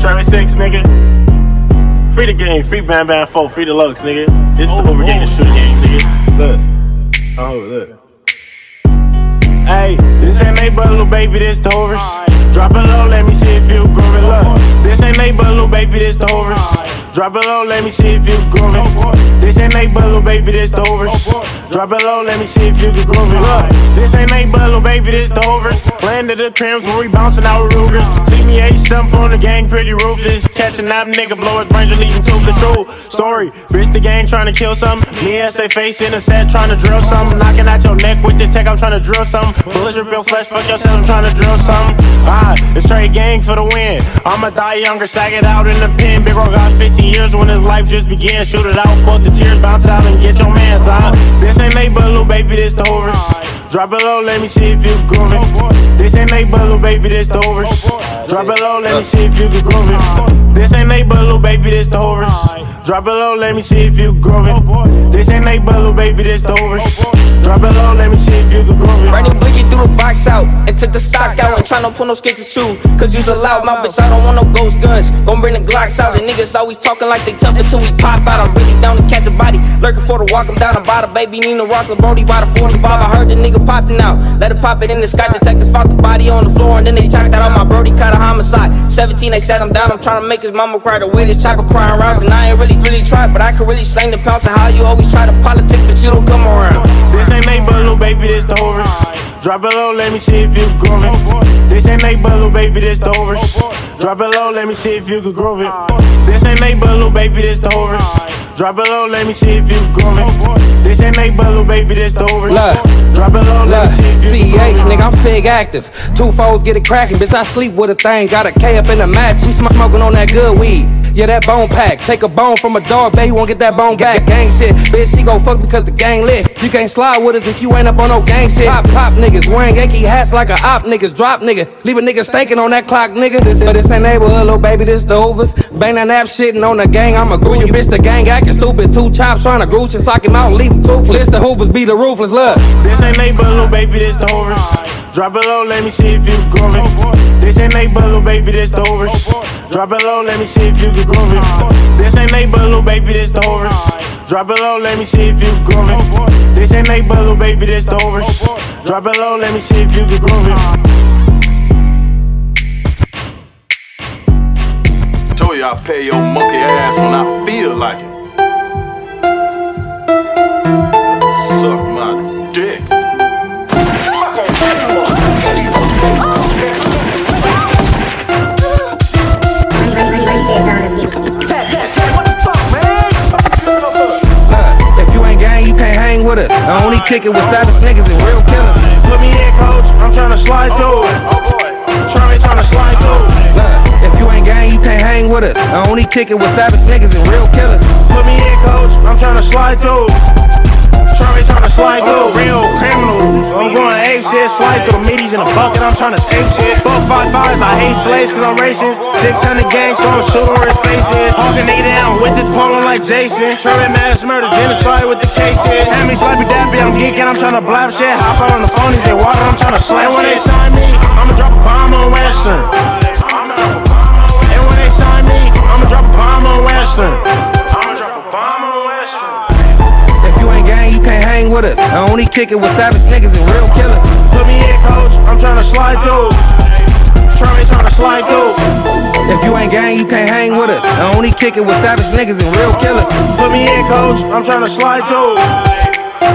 Travis Six, nigga. Free the game, free Bam Bam 4, free the Lux, nigga. It's the over game, the shooter game, nigga. Look. Oh, look. Hey, this ain't made but little baby, this the overs. Drop it low, let me see if you groovy. Look, this ain't made but little baby, this the overs. Drop it low, let me see if you groovy. This ain't made but a little baby, this the overs. Drop it low, let me see if you can groovy. Look, this ain't made but a little baby, this the overs. Landed the crims when we bouncing out with Rugers. See me H stump on the gang, pretty ruthless. Catching that nigga, blow his brains and leave him true story. Bitch, the gang trying to kill something. Me and say face in a set, trying to drill something. Knocking out your neck with this tech, I'm trying to drill something. Bullets real flesh, fuck yourself, I'm trying to drill something. Ah, it's straight gang for the win. I'ma die younger, sag it out in the pen. Big bro got 15 years when his life just began. Shoot it out, fuck the tears, bounce out and get your man's out. This ain't made but little baby, this the overs. Drop it low, let me see if you groovy. This ain't made but little baby, this the overs. Drop it low, let me see if you can groovy. This ain't made but little baby, this the overs. Drop it low, let me see if you groovy. This ain't made but a little baby, this the overs. Drop it low, let me see if you can groovy. Oh, oh, Running blinky through the box out and took the stock out and tryna pull no sketches too. Cause you's a loud mouth, bitch. I don't want no ghost guns. Gon' bring the Glocks out. The niggas always talking like they tough until we pop out. I'm really down to catch a body. Lurking for the walk, I'm down about a baby. Nina Ross, Brody by the 45. I heard the nigga popping out. Let it pop it in the sky. Detectives found the body on the floor and then they checked out on my Brody. Caught a homicide. 17, they set him down. I'm tryna make his mama cry. The way this chocolate crying around. And I ain't really, really tried, but I can really slang the pounce. And how you always try to politic, but you don't come around. This ain't made but little baby, this the overs. Drop it low, let me see if you can groove it. This ain't made but little baby, this the overs. Drop it low, let me see if you can groove it. This ain't made but little baby, this the overs. Drop it low, let me see if you can groove it. This ain't made but little baby, this the overs. Look. Drop it low, let me Look, see if you can CH, groove it. nigga, I'm fig active. Two foes get it cracking, bitch. I sleep with a thing. Got a K up in the match. We sm- smoking on that good weed. Yeah, that bone pack. Take a bone from a dog, baby, won't get that bone back. Gang shit, bitch, she gon' fuck because the gang lit. You can't slide with us if you ain't up on no gang shit. Pop, pop niggas wearing Yankee hats like a op niggas. Drop nigga, leave a nigga stankin' on that clock, nigga. This, this ain't neighborhood, little baby, this the overs. Bang that nap shitting on the gang, I'm a goo. You bitch, the gang acting stupid. Two chops trying to gooch and sock him out, leave him toothless. This the hoovers be the ruthless, look. This ain't a little baby, this the overs. Drop it low, let me see if you can groove it. Oh, this ain't made but little baby, this the overs. Oh, Drop it low, let me see if you can groove it. Oh, this ain't made but little baby, this the overs. Drop it low, let me see if you can groove it. This ain't made but little baby, this the overs. Drop it low, let me see if you can groove it. Told you I pay your monkey ass when I feel like it. Suck my dick. With us. I only kick it with savage niggas and real killers. Put me in, coach. I'm tryna slide too. Oh boy. Try tryna slide too. Look, if you ain't gang, you can't hang with us. I only kick it with savage niggas and real killers. Put me in, coach. I'm tryna slide too. Try tryna slide oh, too. Real criminals. I'm going ape shit. Slide through the meaties in a bucket. I'm tryna ape shit. Fuck five fives. I hate slaves cause I'm racist. 600 gangs, so I'm shooting where his face is. Hawking nigga down with this polo like Jason. Trying mass murder, genocide with the cases. Hand me slappy dappy. I'm geeking. I'm tryna blab shit. Hop out on the phone. He say water. I'm tryna slam. When they sign me, I'ma drop a bomb on Western. And when they sign me, I'ma drop a bomb on Western. With us. I only kick it with savage niggas and real killers. Put me in, coach. I'm tryna slide too. Try tryna slide too. If you ain't gang, you can't hang with us. I only kick it with savage niggas and real killers. Put me in, coach. I'm tryna slide too.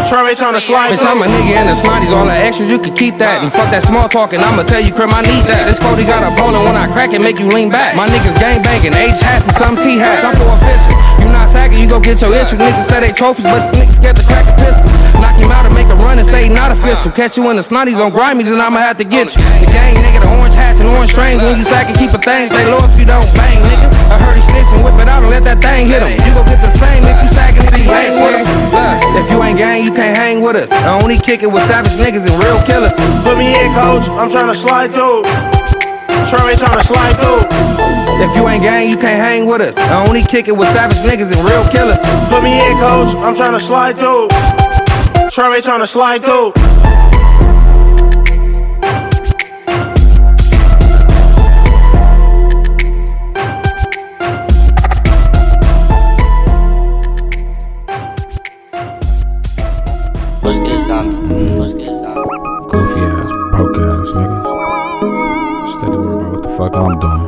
Try tryna slide Bitch, too. I'm a nigga and the snotties, all the extras, you can keep that. And fuck that small talking, I'ma tell you, crib, I need that. This 40 got a bowling when I crack it, make you lean back. My niggas gang banging, H hats and some T hats. I'm for official. You not sagging, you go get your issue. Niggas say they trophies, but the niggas get to crack a pistol. Knock him out and make a run and say not official. Catch you in the snotties on grimies and I'ma have to get you. The gang nigga, the orange hats and orange strings. When you sack and keep a thing, stay low if you don't bang, nigga. I heard he snitch and whip it out and let that thing hit him. You gon' get the same if you sagging if you ain't with us. If you ain't gang, you can't hang with us. I only kick it with savage niggas and real killers. Put me in, coach. I'm tryna slide too. Try tryna slide too. If you ain't gang, you can't hang with us. I only kick it with savage niggas and real killers. Put me in, coach. I'm tryna slide too. Trey trying to slide too. What's good, zombie? Goofy ass, broke ass niggas. Steady worried about what the fuck I'm doing.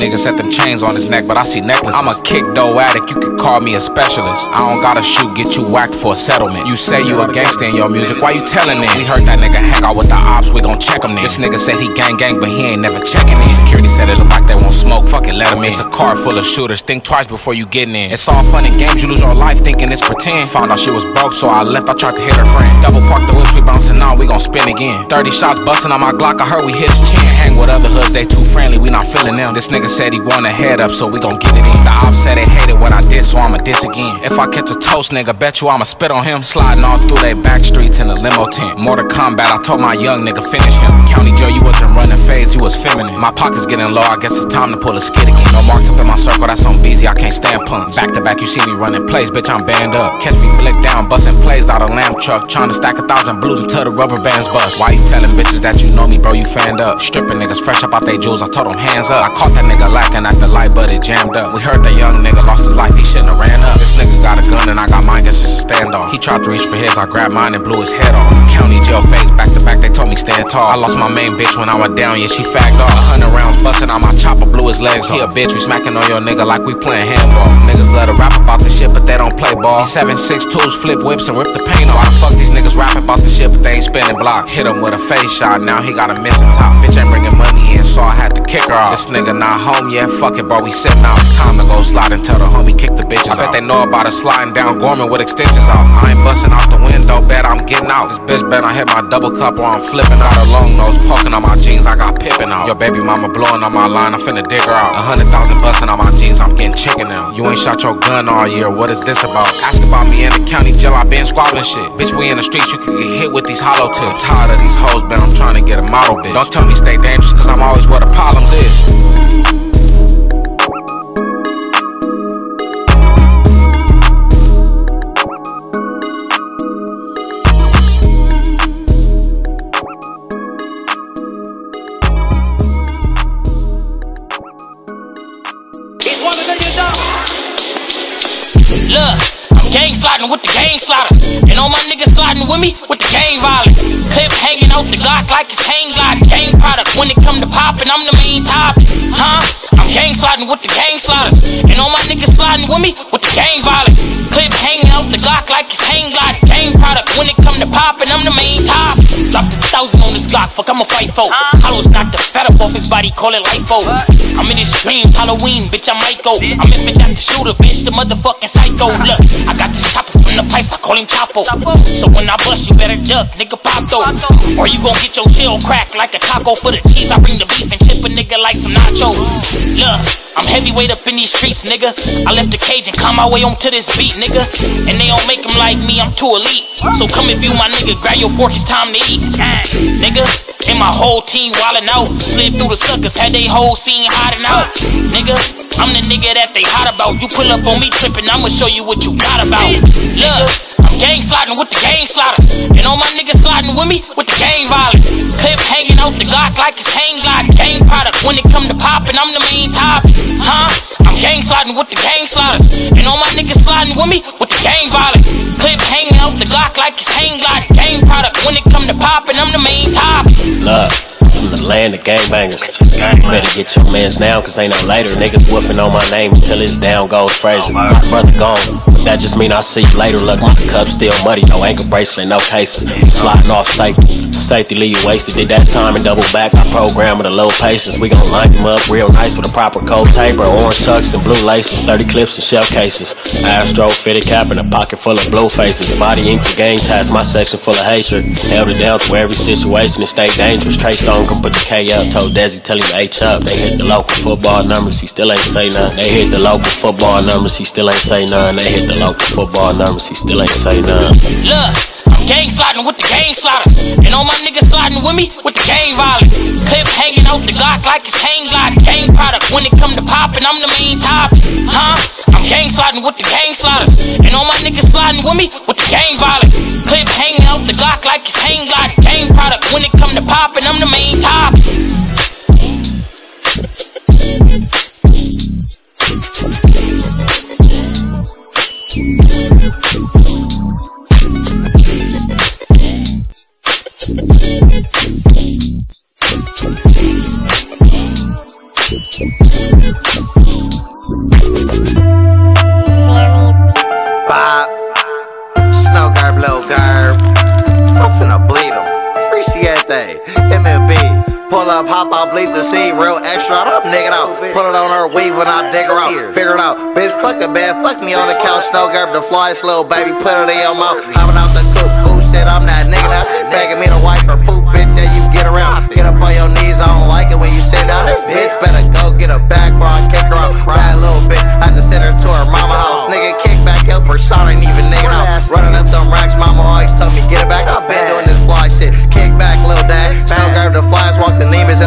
Niggas set them chains on his neck, but I see necklaces. I'm a kick dough addict, you could call me a specialist. I don't gotta shoot, get you whacked for a settlement. You say you a gangster in your music, why you telling it? We heard that nigga hang out with the ops, we gon' check him then. This nigga said he gang gang, but he ain't never checking in. Security said it look like they won't smoke, fuck it, let him in. It's a car full of shooters, think twice before you get in. It's all fun and games, you lose your life thinking it's pretend. Found out she was broke, so I left, I tried to hit her friend. Double park the whips, we bouncing out, we gon' spin again. 30 shots busting on my Glock, I heard we hit his chin. Hang with other hoods, they too friendly, we not feeling them. This nigga said he wanna head up, so we gon' get it in. The ops said they hated what I did, so I'ma diss again. If I catch a toast, nigga, bet you I'ma spit on him. Sliding all through they back streets in a limo tent. Mortal Kombat, I told my young nigga finish him. County Joe, you wasn't running fades, you was feminine. My pockets getting low, I guess it's time to pull a skid again. No marks up in my circle, that's on BZ, I can't stand punch. Back to back, you see me running plays, bitch, I'm banned up. Catch me flick down, busting plays out of lamb truck. Trying to stack a thousand blues until the rubber bands bust. Why you telling bitches that you know me, bro? You fanned up. Stripping niggas fresh up out they jewels, I told them hands up. I caught that nigga lacking at the light, but it jammed up. We heard that young nigga lost his life, he shouldn't have ran up. This nigga got a gun and I got mine, guess it's a standoff. He tried to reach for his, I grabbed mine and blew his head off. County jail phase, back to back, they told me stand tall. I lost my main bitch when I went down, yeah, she fagged off. A hundred rounds busting on my chopper, blew his legs off. He a bitch, we smacking on your nigga like we playing handball. Niggas love to rap about this shit, but they don't play ball. These 762s flip whips and rip the paint off. Why the fuck these niggas rapping about this shit, but they ain't spinning block? Hit him with a face shot, now he got a missing top. Bitch ain't bringing money in, so I had to kick her off. This nigga not home yet, fuck it, bro, we sitting out. It's time to go slide and tell the homie kick the bitches I bet they know about us sliding down Gorman with extensions out. I ain't busting out the window, bet I'm getting out. This bitch bet I hit my double cup or I'm flipping out. A long nose poking on my jeans, I got pippin' out. Your baby mama blowing on my line, I'm finna dig her out. A hundred thousand busting on my jeans, I'm getting chicken now. You ain't shot your gun all year, what is this about? Ask about me in the county jail, I been squabbling shit. Bitch, we in the streets, you can get hit with these hollow tips. Tired of these hoes, but I'm trying to get a model bitch. Don't tell me stay dangerous, cause I'm always where the problems is. Sliding with the gang sliders. And all my niggas sliding with me with the gang violence. Clip hanging out the Glock like it's hang gliding. Gang product when it come to popping, I'm the main top. Huh? I'm gang sliding with the gang sliders. And all my niggas sliding with me with gang violence. Clip hanging out the Glock like it's hang gliding. Gang product when it come to popping, I'm the main topic. Dropped a thousand on this Glock, fuck, I'm a fight for. Hollow's knocked the fat up off his body, call it lipo. I'm in his dreams, Halloween, bitch, I might go. I'm in bitch at the shooter, bitch, the motherfucking psycho. Look, I got this chopper from the price, I call him Chapo. So when I bust, you better duck, nigga, pop though. Or you gon' get your shell cracked like a taco for the cheese. I bring the beef and chip a nigga like some nachos. Look, I'm heavyweight up in these streets, nigga. I left the cage and come my way on to this beat, nigga. And they don't make 'em like me, I'm too elite. So come if you my nigga, grab your fork, it's time to eat. Nigga, and my whole team wildin' out. Slid through the suckers, had they whole scene hiding out. Nigga, I'm the nigga that they hot about. You pull up on me trippin', I'ma show you what you got about. Look, gang sliding with the gang sliders. And all my niggas sliding with me with the gang violence. Clip hanging out the Glock like it's hang gliding. Gang product when it come to popping, I'm the main top. Huh? I'm gang sliding with the gang sliders. And all my niggas sliding with me with the gang violence. Clip hanging out the Glock like it's hang gliding. Gang product when it come to popping, I'm the main top. Love from the land of gangbangers. Better get your mans now, cause ain't no later. Niggas woofing on my name until it's down goes Frazier. My brother gone, but that just mean I see you later. Look, my cup still muddy, no ankle bracelet, no cases. Sliding off safety. Safety leave you wasted. Did that time and double back. I program with a low patience. We gon' line them up real nice with a proper coat taper. Orange chucks and blue laces, 30 clips and shell cases. Astro fitted cap and a pocket full of blue faces. Body ink for gang tats, my section full of hatred. Held it down to every situation and stay dangerous. Trey Stone put the K up. Told Desi tell him H up. They hit the local football numbers, he still ain't say nothing. They hit the local football numbers, he still ain't say nothing. They hit the local football numbers, he still ain't say nothing. Look, I'm gang sliding with the gang sliders. And all my niggas sliding with me with the gang violence. Clip hanging out the Glock like it's hang gliding. Gang product when it come to popping, I'm the main top. Huh? I'm gang sliding with the gang sliders. And all my niggas sliding with me with the gang violence. Clip hanging out the Glock like it's hang gliding. Gang product when it come to popping, I'm the main top. Up, out, bleed the seed, real extra. Up, nigga out. Put it on her weave when I dig her out. Figure it out. Bitch, fuck a bed. Fuck me on the couch. Snow garb, the flies, little baby. Put it in your mouth. Hopping out the coop. Who said I'm that nigga? Now she begging me to wipe her poof, bitch. Yeah, you get around. Get up on your knees. I don't like it when you sit down. This bitch better go get a back or I kick her out. Bad little bitch. I had to send her to her mama house. Nigga, kick back your persona ain't even nigga out. Running up them racks, mama always told me get it back.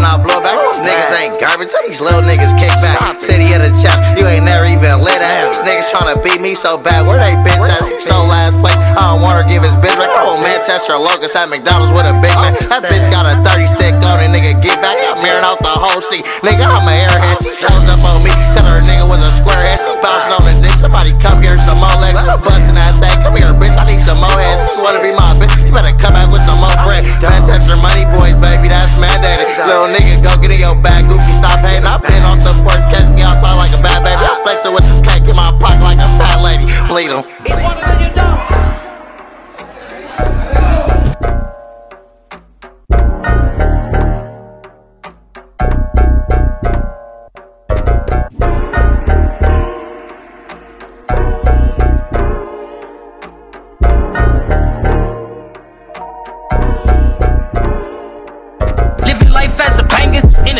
The I blow back. These niggas ain't garbage. These little niggas kick back. City of the chaps, you ain't never even lit at. These niggas tryna beat me so bad. Where they bitch ass? He so last place. I don't wanna give his bitch back. Oh, Manchester Locust at McDonald's with a Big Mac. That bitch got a 30 stick on it, nigga. Get back. I'm airing out the whole seat. Nigga, I'm a airhead. She shows up on me. Cause her nigga was a squarehead. She bouncing on the dick. Somebody come here, some more legs. Busting that thing. Come here, bitch. I need some more heads. She wanna be my bitch. You better come back with some more bread. Manchester money boys, baby. That's mandated. Little nigga, go get in your bag. Goofy, stop hating. I been off the porch. Catch me outside like a bad baby. I'm flexing with this cake in my pocket like a fat lady. Bleed him.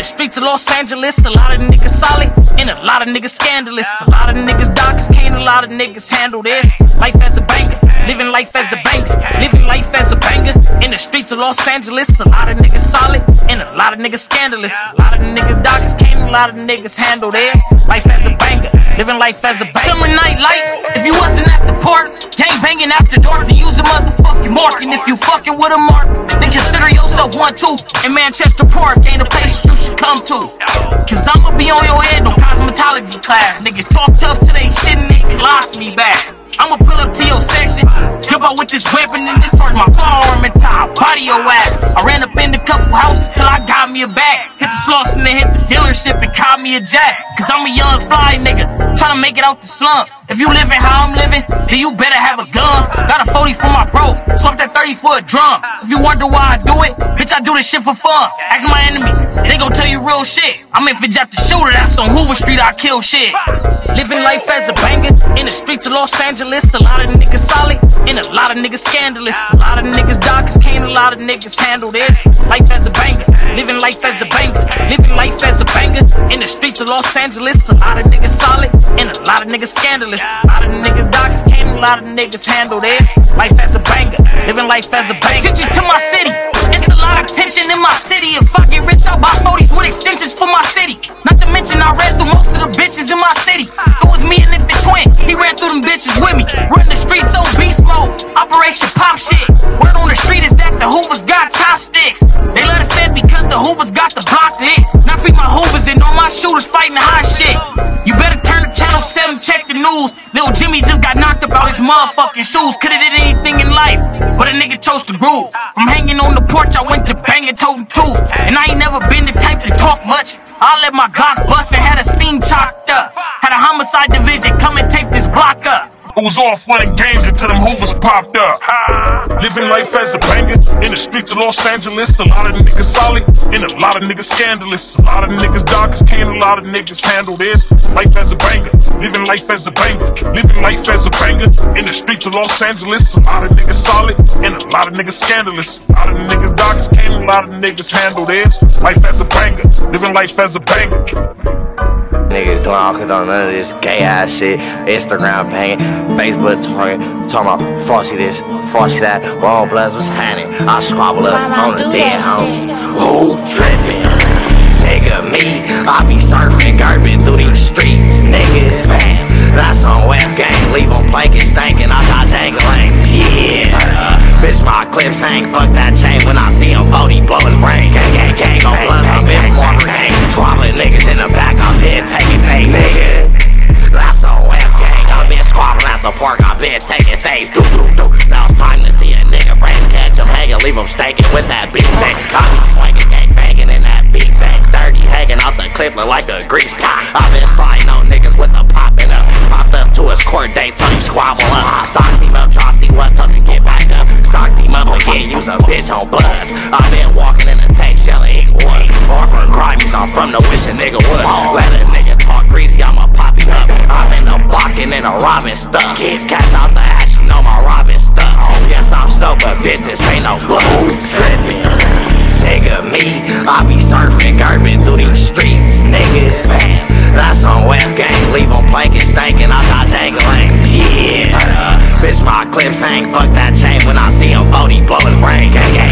Streets of Los Angeles. A lot of niggas solid and a lot of niggas scandalous. A lot of niggas as Kane, a lot of niggas handle this. Life as a banger, living life as a banger, living life as a banger in the streets of Los Angeles. A lot of niggas solid and a lot of niggas scandalous. A lot of niggas as Kane, a lot of niggas handle this. Life as a banger, living life as a banger. Summer night lights, if you wasn't at the park, gang banging after dark to use a motherfucking And if you fucking with a mark, then consider yourself one too. And Manchester Park ain't a place you should come to. Cause I'ma be on your head, no cosmetology class. Niggas talk tough they shit and they colostomy back. I'ma pull up to your section, jump out with this weapon and discharge my firearm and a body your ass. I ran up in a couple houses till I got me a bag. Hit the sloss and then hit the dealership and caught me a jack. Cause I'm a young fly nigga, tryna make it out the slums. If you living how I'm living, then you better have a gun. Got a 40 for my bro, swap that 30 for a drum. If you wonder why I do it, bitch, I do this shit for fun. Ask my enemies, they gon' tell you real shit. I'm in for Jeff the shooter, that's on Hoover Street, I kill shit. Living life as a banger in the streets of Los Angeles. A lot of niggas solid and a lot of niggas scandalous. A lot of niggas as Kane, a lot of niggas handle this. Life as a banger, living life as a banger, living life as a banger in the streets of Los Angeles. A lot of niggas solid and a lot of niggas scandalous. A lot of niggas as Kane, a lot of niggas handle this. Life as a banger, living life as a banger. Attention to my city. It's lot of tension in my city. If I get rich, I'll buy 40s with extensions for my city. Not to mention, I ran through most of the bitches in my city. It was me and Infant Twin. He ran through them bitches with me. Run the streets on beast mode. Operation Pop shit. Word on the street is that the Hoovers got chopsticks. They let us in because the Hoovers got the block lit. Now free my Hoovers and all my shooters fighting the hot shit. You better turn the channel 7, check the news. Little Jimmy just got knocked about his motherfucking shoes. Coulda did anything in life, but a nigga chose to groove. From hanging on the porch, I went to banging toting tools. And I ain't never been the type to talk much. I let my Glock bust and had a scene chalked up. Had a homicide division come and take this block up. It was all fun and games until them hoovers popped up. Living life as a banger in the streets of Los Angeles. A lot of niggas solid and a lot of niggas scandalous. A lot of niggas dark as can, a lot of niggas handle this. Life as a banger, living life as a banger, living life as a banger in the streets of Los Angeles. A lot of niggas solid and a lot of niggas scandalous. A lot of niggas dark as can, a lot of niggas handle this. Life as a banger, living life as a banger. Niggas kinds of none of this gay ass shit. Instagram banging, Facebook talking, talking about Frosty this, Frosty that. Wrong bloods was happening. I squabble up on the dead home. Who tripping? Nigga, me. I be surfing garbage through these streets, nigga. Man, that's on web gang. Leave them planking, stankin'. I got dangling. Yeah. Bitch, my clips hang. Fuck that chain when I see him. Bodie blow his brain. Gang, gang, gang. On bloods, I'm in more gang. Squalling niggas in the back, I've been taking things. nigga. That's the F gang, I've been squalling at the park, I've been taking things. Do do do. Now it's time to see a nigga brains catch him hanging, leave him staking with that big bang. Got me swinging, gang banging in that big bang. Dirty, hanging off the clip like a grease pot. I've been sliding on niggas with a pop and a pop the to his court till he squabble up. I socked him up, dropped him, was told him get back up. Socked him up again, use a bitch on buzz. I've been walking in the tank, shelling Inglewood. Harper Grimes, I'm from the wish a nigga would. Let a nigga talk greasy, I'ma pop him up. I'm in the blocking and a robbing stuff. Get cash out the ass, you know my robbing stuff. Oh, yes, I'm stoked, but bitch, this ain't no bluff. Trippin'. Nigga, me, I be surfing, garbin' through these streets, nigga, fam. That's on web gang, leave 'em planking, stankin', clips fuck that chain when I see 'em 40 bullets brain. Gang, gang,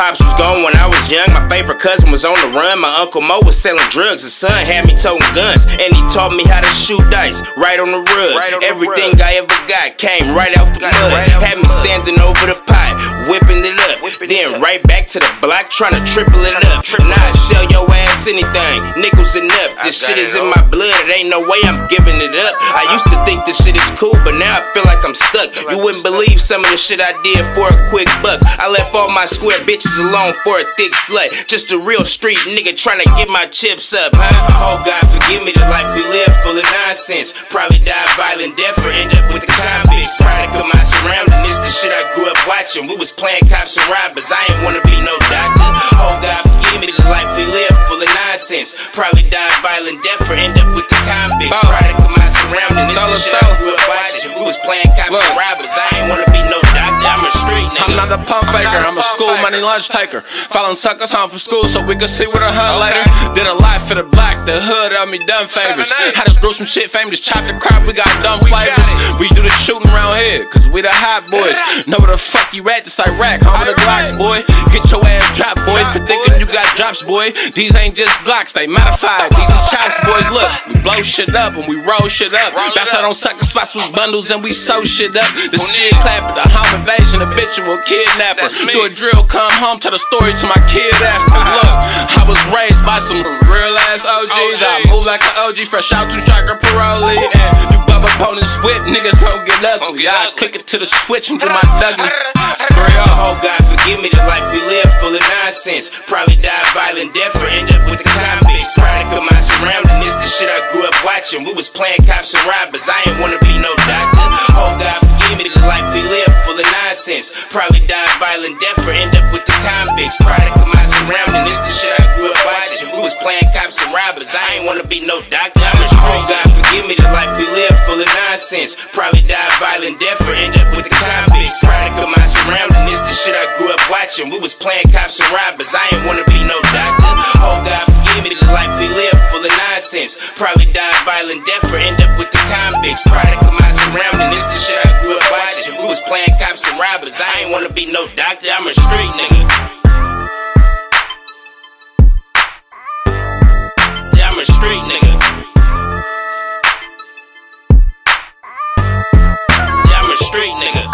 Pops was gone when I was young. My favorite cousin was on the run. My uncle Mo was selling drugs. His son had me toting guns, and he taught me how to shoot dice right on the rug. Everything I ever got came right out the mud. Had me standing over the pot, whipping it up. Then right back to the block, trying to triple it up. Now I sell your ass anything, nickels and up. This shit is in my blood. It ain't no way I'm giving it up. I used to think this shit is cool, but now I feel like I'm stuck. You wouldn't believe some of the shit I did for a quick buck. I left all my square bitches alone for a thick slut. Just a real street nigga trying to get my chips up, huh? Oh God, forgive me the life we live full of nonsense. Probably die violent death or end up with the convicts. Product of my surroundings, this the shit I grew up watching. We was playing cops and robbers. I ain't wanna be no doctor. Oh God, forgive me the life we live full of nonsense. Probably die violent death or end up with the convicts. Product of my surroundings, this the shit I grew up watching. We was playing cops and robbers. I ain't wanna be no doctor. I'm a. I'm not a pump faker, I'm a school money lunch taker. Following suckers home from school so we could see what I hunt later. Did a lot for the black, the hood of me done favors. Had us grow some shit fame, just chop the crop, we got dumb flavors. We do the shooting around here, cause we the hot boys. Know where the fuck you at, this Iraq, home of the Glocks, boy. Get your ass dropped, boy, for thinking you got drops, boy. These ain't just Glocks, they modified. These is chops, boys. Look, we blow shit up and we roll shit up. Bounce out on sucker spots with bundles and we sew shit up. The shit clapper, the home invasion, habitual kidnapper. Do a drill, come home, tell the story to my kid after. Look, I was raised by some real ass OGs. I move like an OG, fresh out to striker parolee. And you bub opponents whip, niggas gon' get ugly. I click it to the switch and do my Dougie. Oh God, forgive me the life we live full of nonsense. Probably die violent death or end up with the convicts. Product of my surroundings, this the shit I grew up watching. We was playing cops and robbers. I ain't wanna be no doctor. Oh God, forgive me the life we live full of nonsense. Probably die violent death or end up with the convicts. Product of my surroundings, this the shit I grew up watching. We was playing cops and robbers. I ain't wanna be no doctor. I'm a street God, forgive me the life we live full of nonsense. Probably die violent death or end up with the convicts. Product of my surroundings, this the shit I grew up watching. We was playing cops and robbers. I ain't wanna be no doctor. Oh God, forgive me the life we live full of nonsense. Probably die violent death or end up with the convicts. Product surroundings, this the shit I grew up watching. We was playing cops and robbers. I ain't wanna be no doctor. I'm a street nigga. Yeah, I'm a street nigga. Yeah, I'm a street nigga.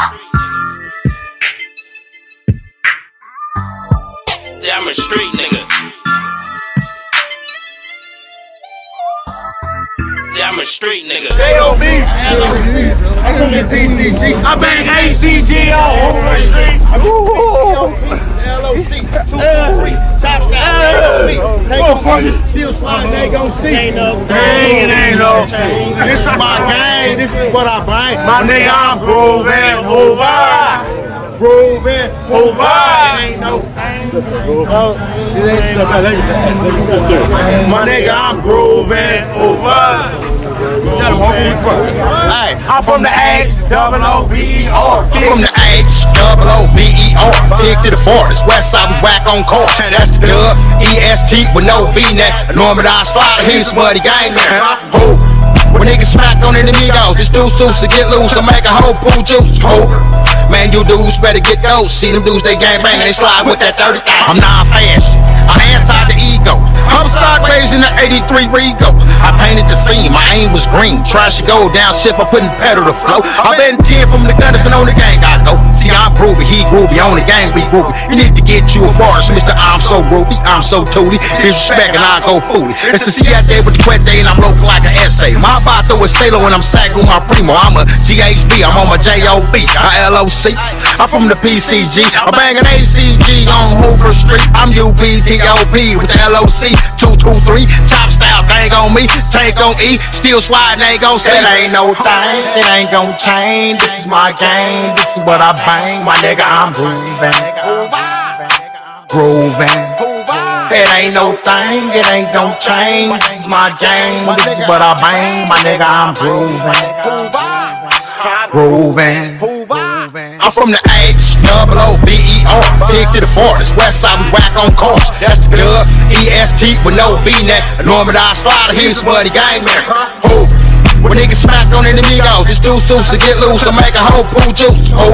Yeah, I'm a street nigga. Yeah, I'm I'm a street nigga. J.O.B. I'm from the PCG. I bang ACG on Hoover Street. LOC, two, three, top style, Take on still slide, they gon' see. Ain't no Dang, it ain't no. This is my game, this is what I bang. My nigga, I'm grooving Hoover. Grooving, Hoover. It ain't no My nigga, I'm grooving Hoover. Tell them where we from. Hey, I'm from the H, double O V E R. From the H, double O V E R. Big to the forest, west side we whack on course. That's the dub, E S T with no V neck. Norman I slider, he's smutty gang man. Hoover. When niggas smack on the amigos, this dude's loose to get loose, I make a whole pool juice. Hoover. Man, you dudes better get those. See them dudes, they gang bang and they slide with that 30 I'm non fast. I'm anti the ego. I'm sideways in the 83 Rego. I painted the scene, my aim was green. Trash to go down, shift, I'm putting pedal to flow. I been 10 from the gunners and on the gang I go. See, I'm groovy, he groovy, on the gang we groovy. You need to get you a bars, Mr. I'm so groovy, I'm so tooty. Disrespect and I go fooly. It's the C with the quet day and I'm local like an essay. My vato is Sailor when I'm with my primo. I'm a GHB, I'm on my JOB, I LOC. I'm from the PCG, I'm banging ACG on Hoover Street. I'm UPTOP with the LOC. 223, top style, dang on me, tank on E, still sliding, ain't gon' see. It ain't no thing, it ain't gon' change. This is my game, this is what I bang. My nigga, I'm grooving. Grooving. It ain't no thing, it ain't gon' change. This is my game, this is what I bang. My nigga, I'm grooving. Grooving. I'm from the H, double O, V R. Big to the forest, west side we whack on course. That's the dub, E S T with no V neck. Norman I slider, he's smutty gang man. Who? When niggas smack on amigos, this dude's loose to get loose, I make a whole pool juice. Who?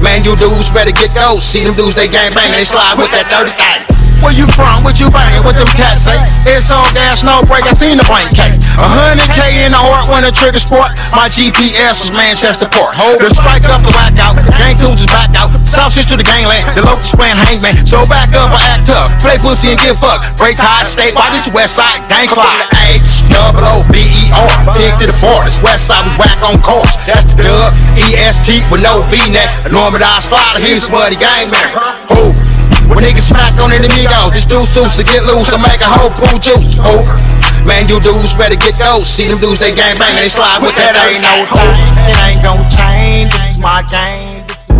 Man, you dudes better get those. See them dudes, they gang banging, they slide with that 30 thing. Where you from? What you banging? with them cats say? It's all gas, no break. I seen the blank cake. A hundred K in the heart when a trigger sport. My GPS was Manchester Port. Hold the strike up the whack out. Gang tunes is back out. South shit to the gangland. The locals playing hangman. So back up or act tough. Play pussy and get fucked. Break tide, state. Did you west side? Gang slide. H double O V E R. Big to the forest. West side we whack on course. That's the dub. E S T with no V neck. Norman I slider. He's smutty gang man. Who? When niggas smack on the amigos, this dude's suits to get loose, I make a whole pool juice. Oh, man, you dudes better get those. See them dudes, they gang banging, they slide with that. Ain't no thing, it ain't gon' change. This is my game. This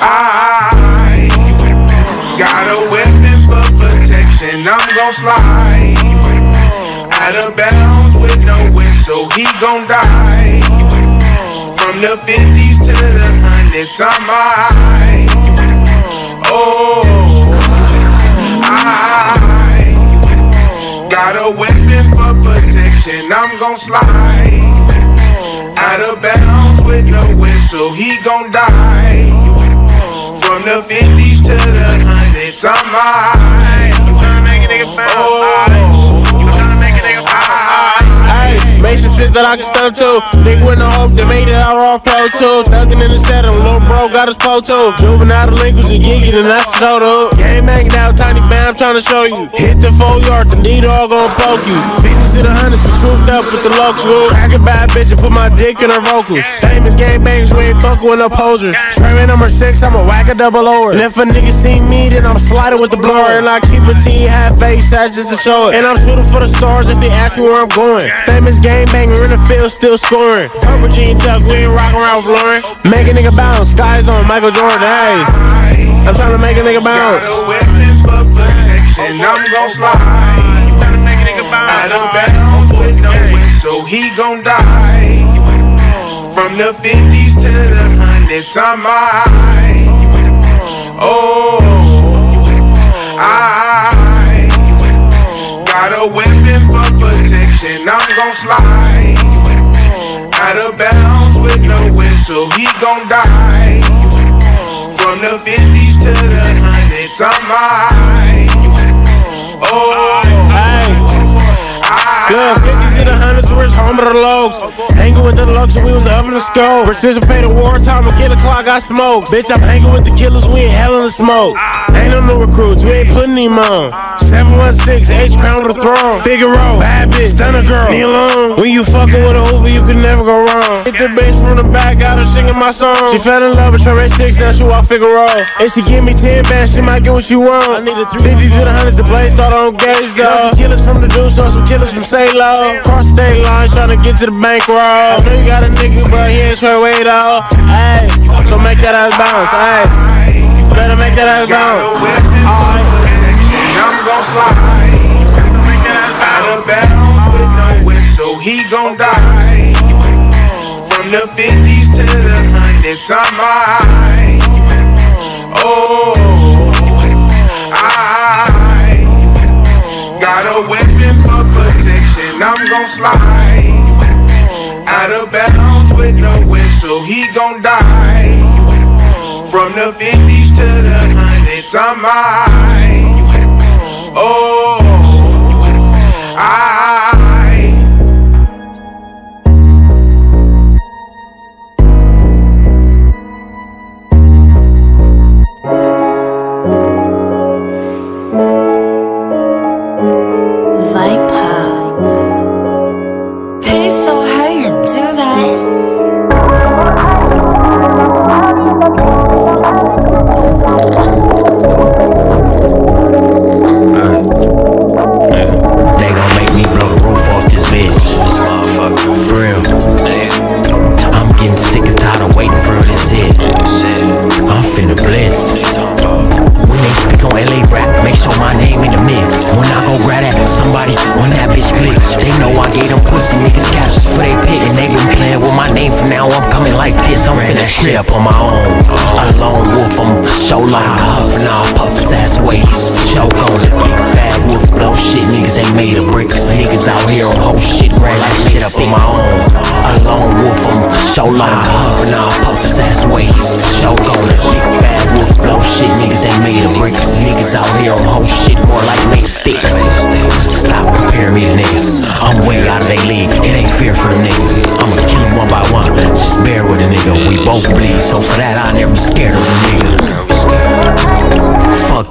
I got a weapon for protection. I'm gon' slide out of bounds with no whistle. He gon' die from the 50s to the hundreds. I'm high. Oh, I got a weapon for protection. I'm gon' slide out of bounds with no whistle. He gon' die from the 50s to the hundreds. I'm high. That I can step to. Nigga with no hope, they made it out on pro too. Thuggin' in the and little bro got his po too. Juvenile delinquents and Yiggy, then that's the total. Game hanging out, tiny bam, I'm trying to show you. Hit the full yard, the need all gon' poke you. 50s to the hundreds, we swooped up with the locals. Crack a bad bitch and put my dick in her vocals. Famous game bangers, we ain't fuckin' with no posers. Training number six, I'ma whack a double over. And if a nigga see me, then I'm sliding with the blower. And I keep a T half face, that's just to show it. And I'm shooting for the stars if they ask me where I'm going. Famous game banger in the field, still scoring. Purple jean tuck, we ain't rockin' around Lauren. Make a nigga bounce, skies on Michael Jordan, hey. I'm trying to make a nigga bounce. Got a weapon for protection. I'm gon' slide out of bounds with no whistle. He gon' die from the 50s to the hundreds. I'm high. Oh, I got a weapon for protection. I'm gon' slide out of bounds with no whistle. He gon' die from the 50s to the hundreds. I'm high. Oh, Look, 50s to the hundreds, where's home of the logs? Hanging with the lugs, we was up in the scope. Participating wartime, and get a clock, I smoke. Bitch, I'm hanging with the killers, we in hell in the smoke. Ain't no new recruits, we ain't putting him on. 716, H crown a throne. Figaro, bad bitch, stunner girl, knee alone. When you fucking with a Hoover, you can never go wrong. Hit the bitch from the back, got her singing my song. She fell in love with Trey 6, now she walk Figueroa. If she give me 10 bands, she might get what she want. I need a 50s to the hundreds, the blaze start on gauge though. Some killers from the Deuce, or some killers from Say Low. Cross state line, tryna get to the bankroll. I know you got a nigga, but he ain't Trey Way though. Ayy, so make that ass bounce, ayy. Better make that ass bounce. Alright. I'm gon' slide out of bounds with no whistle. He gon' die from the 50s to the hundreds. I'm high. Hundreds.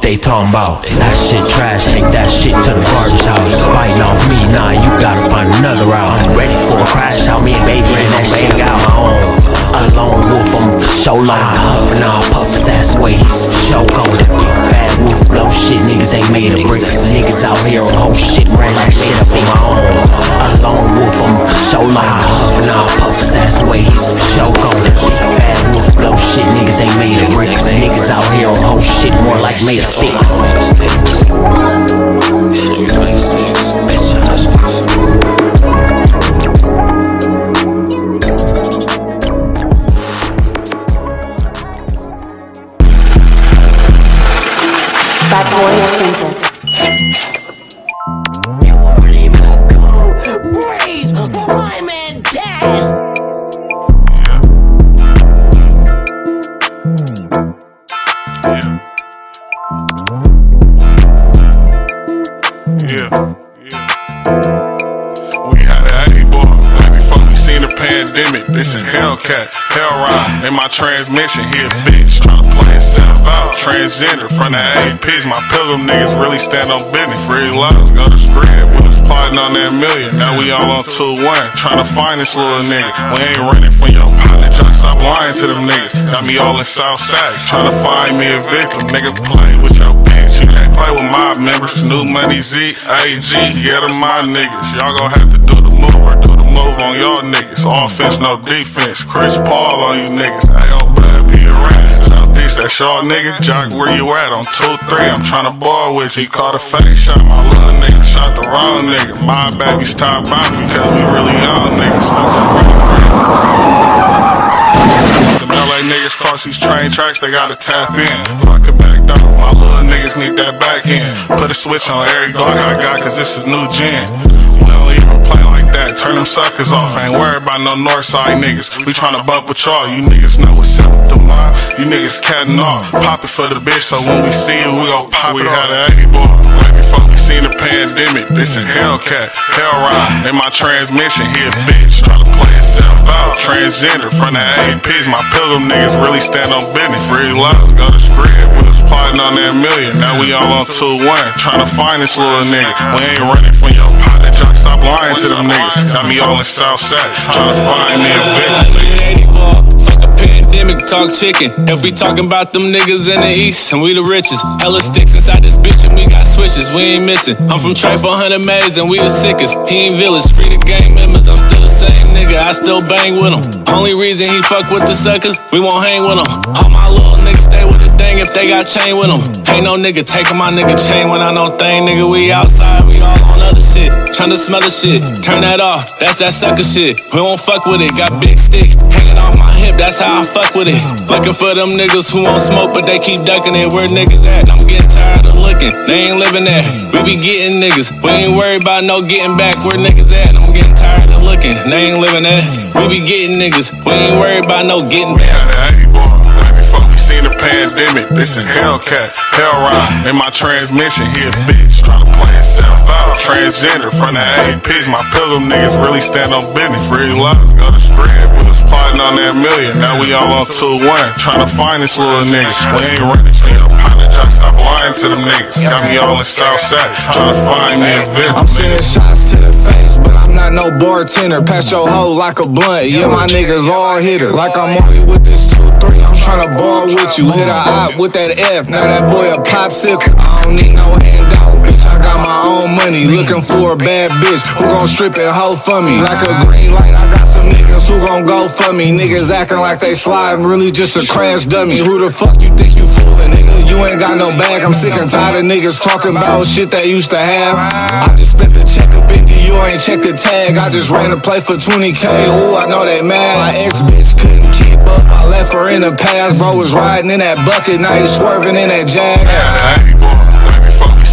They talking about. That shit trash, take that shit to the garbage house. Biting off me, nah, you gotta find another route. I'm ready for a crash out, me and baby and that shit got my own. A lone wolf, I'm for show like huffing all puffs ass ways. Choke on it. Bad wolf, blow shit, niggas ain't made of bricks. Niggas out here on whole shit, ran like shit up on my own. A lone wolf, I'm for show like huffing all puffs ass ways. Choke on it. Bad wolf, blow shit, niggas ain't made of bricks. Niggas out here on whole shit, more like made of sticks. Transmission. He a bitch tryna play himself out. Transgender from the APs. My pilgrim niggas really stand on business. Free lives go to script. We was plotting on that million. Now we all on 2 1. Tryna find this little nigga. We ain't running from your pilot. Tryna stop lying to them niggas. Got me all in Southside. Tryna find me a victim. Nigga play with your bitch. You can't play with my members. New money Z, AG. Yeah, them my niggas. Y'all gon' have to do the move or do move on y'all niggas. Offense, no defense. Chris Paul on you niggas. Ayo, bad P. Rap. Southeast, that's y'all nigga. Jock, where you at? On 2-3. I'm tryna ball with you. Caught a fake shot. My little nigga shot the wrong nigga. My baby's top out because we really young niggas. Fuck them LA niggas cross these train tracks, they gotta tap in. Fuck it back down, my little niggas need that back end. Put a switch on every Glock I got, cause it's a new gen. We don't even play that, turn them suckers off. Ain't worried about no Northside niggas. We tryna bump with y'all, you niggas know what's up with the mob. You niggas catting off, pop it for the bitch, so when we see you, we gon' pop we it. We had an 80 boy, way before we seen the pandemic. This a Hellcat, Hell ride in my transmission. He a bitch, tryna play himself out. Transgender from the APs, my pilgrim niggas really stand on business. Free lives, go to script. Plotting on that million. Now we all on 2 1, trying to find this little nigga. We ain't running from your partner, Jock. Stop lying to them niggas. Got me all in Southside, trying to find me a victim. Pandemic talk chicken. If we talking about them niggas in the east, and we the richest. Hella sticks inside this bitch, and we got switches. We ain't missing. I'm from Trey 400 Maze, and we the sickest. He ain't village, free the gang members. I'm still the same nigga, I still bang with him. Only reason he fuck with the suckers, we won't hang with him. All my little niggas stay with thing if they got chain with them. Ain't no nigga taking my nigga chain when I know thing, nigga. We outside, we all on other shit. Tryna smell the shit, turn that off. That's that sucker shit. We won't fuck with it. Got big stick hanging on my hip, that's how I fuck with it. Looking for them niggas who won't smoke, but they keep ducking it. Where niggas at? I'm getting tired of looking. They ain't living there. We be getting niggas. We ain't worried about no getting back. Where niggas at? I'm getting tired of looking. They ain't living there. We be getting niggas. We ain't worried about no getting back. Pandemic, this a Hellcat, Hell ride in my transmission. Here, bitch, trying to play itself out. Transgender from the APs, my pilgrim niggas really stand on business. Free lives go to spread. We was plotting on that million, now we all on 2 1, trying to find this little nigga. We ain't running, so apologize, stop lying to them niggas. Got me all in Southside, trying to find me a victim. I'm sending shots to the face, but I'm not no bartender. Pass your hoe like a blunt. Yeah, my niggas all hitter. Like I'm only with this 2 3. I'm tryna ball with you. Hit a op with that F. Now that boy a popsicle. I don't need no handout, bitch. I got my own money. Looking for a bad bitch who gon' strip and hoe for me. Like a green light, I got some niggas who gon' go for me. Niggas acting like they sliding, really just a crash dummy. Who the fuck you think you fooling, nigga? You ain't got no bag. I'm sick and tired of niggas talking about shit they used to have. I just spent the check up in you ain't checked the tag. I just ran a play for 20k. Ooh, I know they mad. My ex bitch keep I left her in the past. Bro was riding in that bucket, now he swerving in that jag.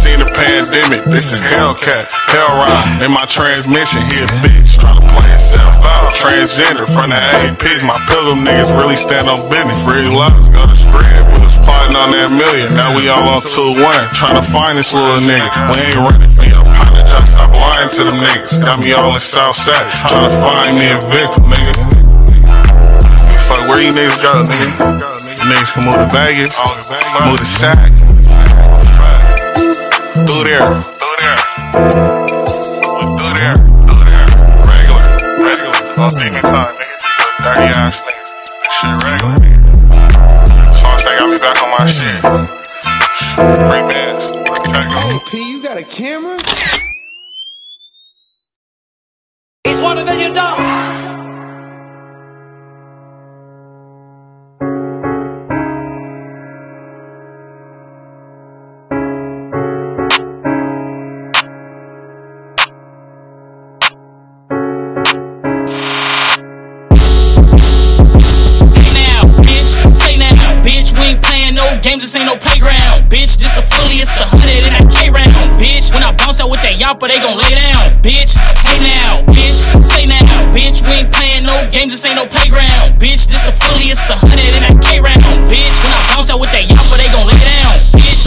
Seen the pandemic, this a Hellcat, Hell ride in my transmission. Here, bitch, trying to play itself out. Transgender from the APs, my pilgrim niggas really stand on business. Free lives go to spread. We was plotting on that million, now we all on 2 1, trying to find this little nigga. We ain't running from your apologize, stop lying to them niggas. Got me all in Southside, trying to find me a victim, nigga. Fuck, where you niggas go, nigga? Niggas can move the baggage, move the sack. Through there, through there. Through there, through there. Regular, regular. All demon time, nigga. Dirty ass niggas. Shit regular, nigga. As long as they got me back on my shit. Three minutes. Hey, P, you got a camera? He's one of million dollars. Games, this ain't no playground. Bitch, this a fully, it's a hundred in that K round. Bitch, when I bounce out with that yapper, they gon' lay down. Bitch, hey now, bitch, say now, bitch, we ain't playing no games, this ain't no playground. Bitch, this a fully, it's a hundred in that K round. Bitch, when I bounce out with that yapper, they gon' lay down. Bitch,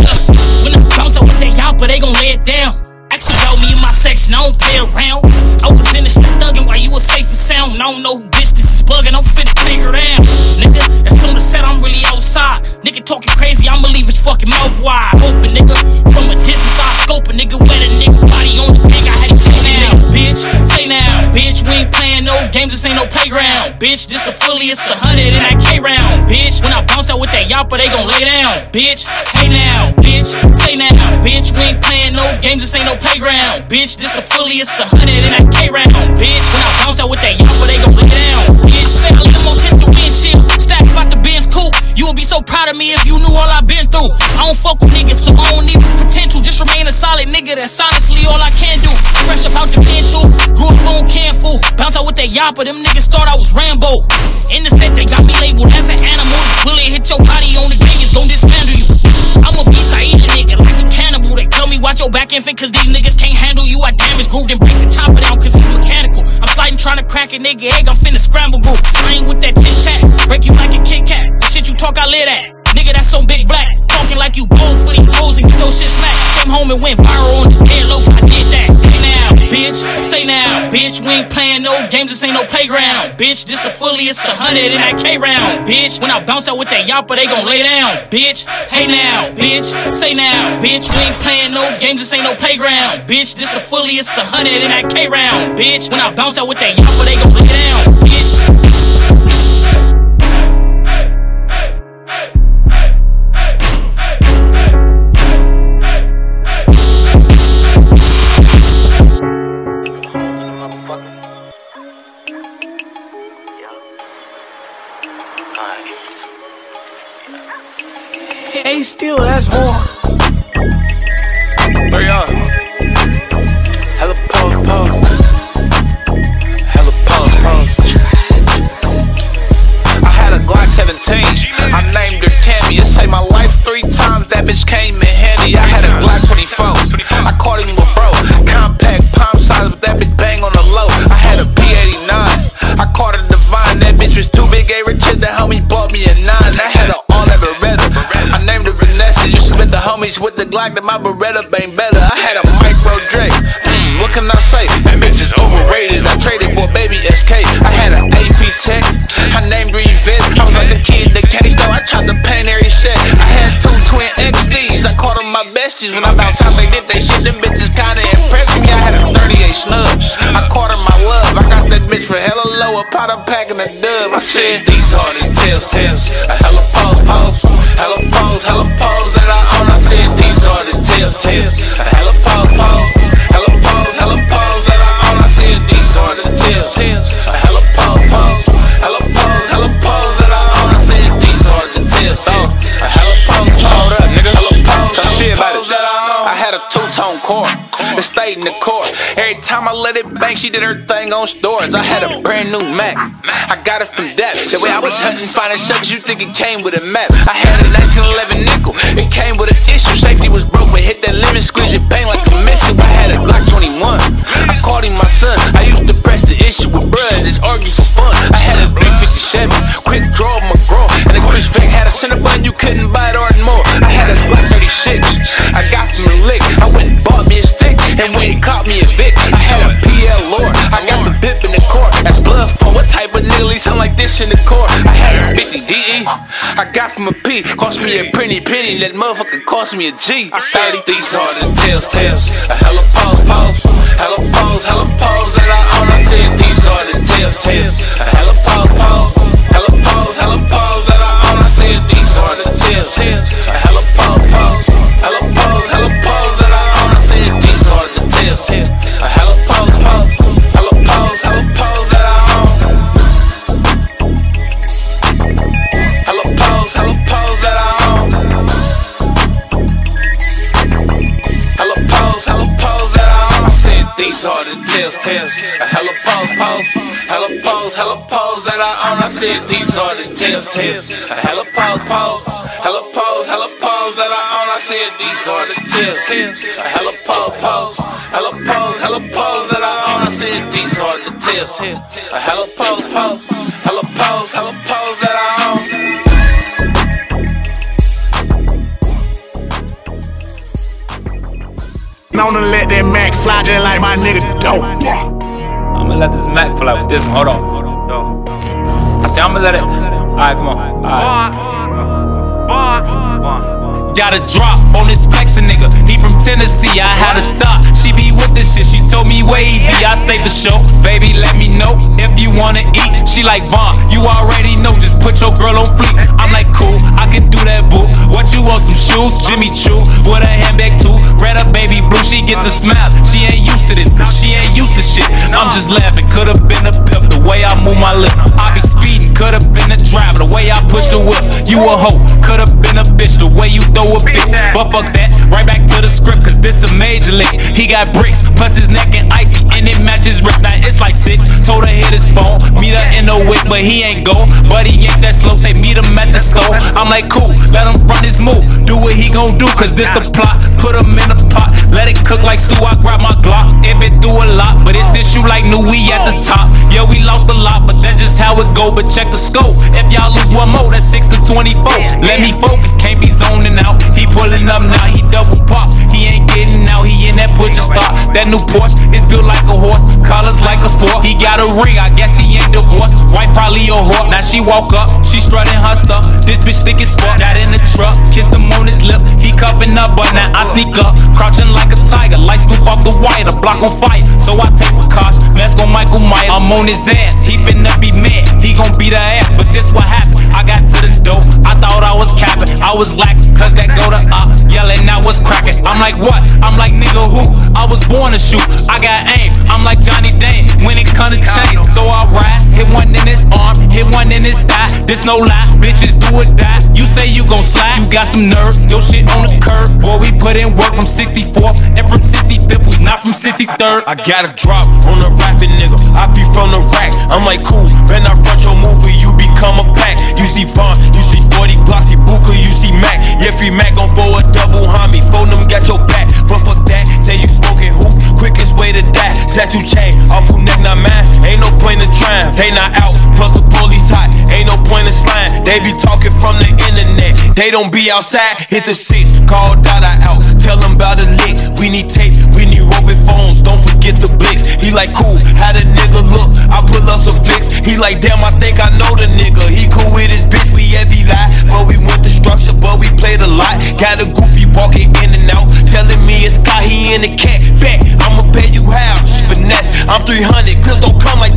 uh, when I bounce out with that yapper, they gon' lay it down. Ask about me and my section, I don't play around. I was in the shit thuggin' while you was safe and sound. I don't know who bitch this is bugging, I'm finna take her down. Outside. Nigga talking crazy, I'ma leave his fucking mouth wide open, nigga. From a distance, I scope a nigga, wet a nigga body on the gang, I had him say now. Bitch, say now, bitch, we ain't playing no games, this ain't no playground. Bitch, this a fully, it's a hundred in that K round. Bitch, when I bounce out with that yapper, they gon' lay down. Bitch, hey now, bitch, say now, bitch, we ain't playing no games, this ain't no playground. Bitch, this a fully, it's a hundred in that K round. Bitch, when I bounce out with that yapper, they gon' lay down. Bitch, say I live on You would be so proud of me if you knew all I've been through. I don't fuck with niggas, so I don't need potential. Just remain a solid nigga, that's honestly all I can do. Fresh up out the pen too, grew up on can fool. Bounce out with that yapper, them niggas thought I was Rambo. In the set, they got me labeled as an animal. Will it hit your body on the gang, it's gon' dismantle you. I'm a beast, I eat a nigga like a cannibal. They tell me watch your back infant, cause these niggas can't handle you. I damage groove, then break the chopper down, cause it's mechanical. I'm trying to crack a nigga egg, I'm finna scramble groove. I ain't with that chit chat, break you like a Kit Kat. Shit you talk, I live at. Nigga, that's some big black. Talking like you bold for these hoes and get your shit smacked. Came home and went viral on the dead I did that. Hey now, bitch, say Say now, bitch, we ain't playing no games, this ain't no playground. Bitch, this a fully, it's a hundred in that K round. Bitch, when I bounce out with that yappa, they gon' lay down. Bitch, hey now, bitch, say now, bitch, we ain't playing no games, this ain't no playground. Bitch, this a fully, it's a hundred in that K round. Bitch, when I bounce out with that yappa, they gon' lay down. Bitch. Hey, still, that's hard. Hurry up. Hella pose, pose. Hella pose, pose. I had a Glock 17. I named her Tammy. It saved my life three times. That bitch came in handy. I had a Glock 24. Glock that my Beretta bang better. I had a micro Drake. Mm, what can I say? That bitch is overrated. I traded for baby SK. I had an AP Tech. I named her I was like the kid that candy store. I tried to paint every shit. I had two twin XDs. I called them my besties. When I bounced out, they did they shit. Them bitches kinda impressed me. I had a 38 snub. I caught her my love. I got that bitch for hella low. A powder pack and a dub. I said these are the tails, tails. A hella pose, pose. In the court. Every time I let it bang, she did her thing on stores. I had a brand new Mac. I got it from that. The way I was hunting, finding shucks, you think it came with a map. I had a 1911 nickel. It came with an issue. Safety was broke, but hit that lemon squeeze, it bang like a missile. I had a Glock 21. I called him my son. I used to press the issue with bruh just argue for fun. I had a 357, quick draw McGraw, and a Chris Vick had a center button, you couldn't buy it or more. I had a Glock 36. I got from the lick. I went and and when he caught me a Vic, I had a PL Lord. I got the bip in the court. That's blood for what type of he sound like this in the court? I had a 50 DE. I got from a P. Cost me a pretty penny. That motherfucker cost me a G. I said these are the tails, tails. A hella pose, pose. Hella pose, hella pose that I own. I said these are the tails, tails. A hella pose, pose. Hella pose, hella pose that I own. I said these are the tails, tails. I own. Said these are the tails, tails. A hella pose, pose. Hella pose, hella pose that I own. I said these are the tails, tails. A hella pose, pose. Hella pose, hella pose that I own. I said these are the tails, tails. A hella pose, pose. Hella pose, hella pose that I own. Known to let that Mac fly just like my nigga dope. I'ma let this Mac fly with this one. Hold on. I say I'ma let it. Alright, come on. Alright. Got a drop on this flexin' nigga. He from Tennessee. I had a thought with this shit. She told me he be. I say for sure. Baby, let me know if you wanna eat. She like Vaughn. You already know. Just put your girl on fleek. I'm like cool. I can do that, boo. What you want? Some shoes? Jimmy Choo with a handbag too. Red up, baby blue. She get the smile. She ain't used to this, cause she ain't used to shit. I'm just laughing. Could've been a pimp the way I move my lip. I be speeding. Could've been a driver the way I push the whip. You a hoe. Could've been a bitch the way you throw a bitch. But fuck that. Right back to the script, cause this a major lick. He got bricks, plus his neck and icy, and it matches wrist. Now it's like six. Told her hit his phone, but he ain't go. But he ain't that slow. Say meet him at the store. I'm like cool, let him run his move. Do what he gon' do, cause this the plot. Put him in a pot, let it cook like stew. I grab my Glock. It been through a lot, but it's this shoe like new. We at the top. Yeah, we lost a lot, but that's just how it go. But check the scope. If y'all lose one more, that's six to 24. Let me focus, can't be zoning out. He pulling up now, he double pop. He ain't getting out, he in that push start. That new Porsche is built like a horse. colors like a fork. He got a ring, I guess he ain't divorced. Wife probably a whore. Now she woke up, she strutting her stuff. This bitch thick as fuck. Got in the truck, kissed him on his lip. He cuffing up, but now I sneak up, crouching like a tiger. Light scoop off the wire, the block on fire. So I take precaution. Mask on Michael Myers. I'm on his ass. He finna be mad. He gon' beat her ass, but this what happened. I got to the door. I thought I was capping. I was lacking, cause that go to up. Yelling, I was cracking. I'm like, what? I'm like, nigga, who? I was born to shoot. I got aim. I'm like Johnny Dane when it come to chains. So I rise, hit one in his arm, hit one in his thigh. This no lie, bitches do or die. You say you gon' slide, you got some nerve. Your shit on the curb, boy. We put in work from 64th and from 65th. We not from 63rd. I got a drop on a rapping nigga. I be from the rack. I'm like cool, better not front your movie. You become a pack. You see Vaughn, you see 40 Glossy Booker, you see Mac. Yeah, free Mac gon' for a double homie. Phone them got your back, but fuck that. Say you smoking hoop, quickest way to die. Tattoo chain off who neck not mine. Ain't no point in trying. They not out, plus the police hot. Ain't no point in slime. They be talking from the internet. They don't be outside. Hit the six, call Dada out. Tell them about the lick. We need tape, we roving phones. Don't forget the blicks. He like cool, how the nigga look? I pull up some flicks. He like damn, I think I know the nigga. He cool with his bitch, we heavy lie. But we went to structure, but we played a lot. Got a goofy walking in and out. Telling me it's car, he in the cat. Back, I'ma pay you how? Finesse, I'm 300, clips don't come like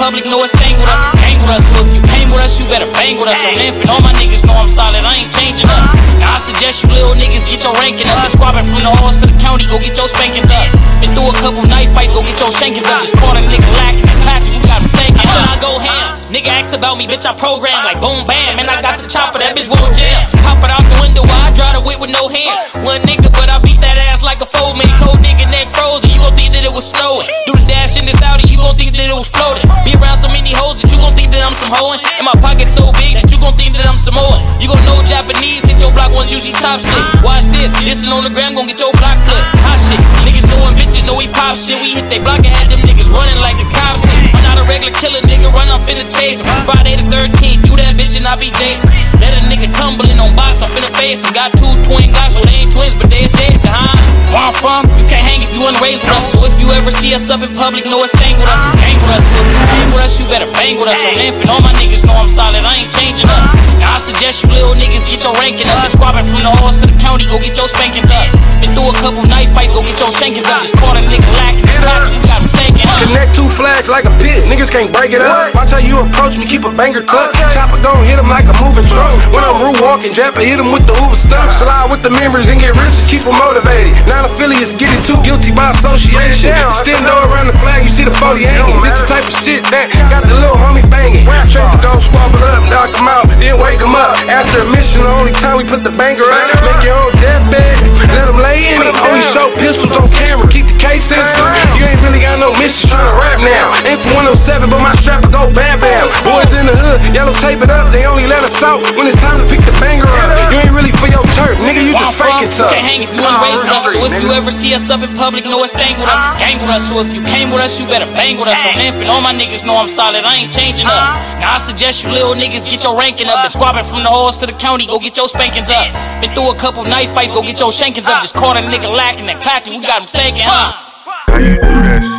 public, know it's gang with us, it's gang with us. So if you came with us, you better bang with us. So Linford, all my niggas know I'm solid, I ain't changing up. Now I suggest you little niggas get your ranking up. Been squabbing from the halls to the county, go get your spankings up. Been through a couple knife fights, go get your shankings up. Just caught a nigga lacking, clapping, you got him stinking. I I go ham. Nigga ask about me, bitch, I program like boom bam. Man, I got the chopper, that bitch won't jam. Pop it out the window while I drive the whip with no hands. One nigga, but I beat that ass like a four man. Cold nigga, neck frozen. You gon' think that it was snowing. Do the dash in this Audi, you gon' think that it was floating. Be around so many hoes that you gon' think that I'm some hoeing. And my pocket so big that you gon' think that I'm some Samoan. You gon' know Japanese, hit your block ones usually top split. Watch this, listen on the gram, gon' get your block flip. Hot shit, niggas knowin' bitches know we pop shit. We hit they block and had them niggas running like the cops did. I'm not a regular killer, nigga, run off in the chase. Friday the 13th, you that bitch and I be Jason. Let a nigga tumbling on box, I'm finna face him. Got two twin guys, so they ain't twins, but they adjacent, huh? Where I'm from, you can't hang if you wanna raise with us. So if you ever see us up in public, know it's gang with us, it's gang with us. So if you hang with us, you better bang with us. So Linford, all my niggas know I'm solid, I ain't changing up. Now I suggest you little niggas get your ranking up. Been squabbing from the halls to the county, go get your spankings up. Been through a couple knife fights, go get your shankings up. Just caught a nigga lacking, you got him stinking. Connect two flags like a pit, niggas can't break it up. Watch how you approach me, keep a banger tuck. Chopper gon' hit him like a moving truck. When I'm rue walking, Japper hit him with the Hoover stuff. Slide with the members and get rich, just keep them motivated. Non affiliates getting too guilty by association. Extend door around the flag, you see the 40 hanging. This the type of shit that got the little homie banging. Straight to go squabble up, knock him out, then wake him up. After a mission, the only time we put the banger up. Make your own deathbed, let him lay in it. Only show pistols on camera, keep the case sensor. You ain't really got no mission trying to rap now. Ain't for 107, but my strap will go bam bam. Boys in the hood, yellow tape it up, they only let us out when it's time to pick the banger up. You ain't really for your turf, nigga, you just faking tough. Can't hang if you wanna raise with us. So if you ever see us up in public, know it's gang with us, it's gang with us. So if you came with us, you better bang with us. Linford, all my niggas know I'm solid, I ain't changing up. Now I suggest you little niggas get your ranking up. Been squabbing from the halls to the county, go get your spankings up. Been through a couple knife fights, go get your shankings up. Just caught a nigga lacking and clacking, we got him stinking, huh? Ay, ay,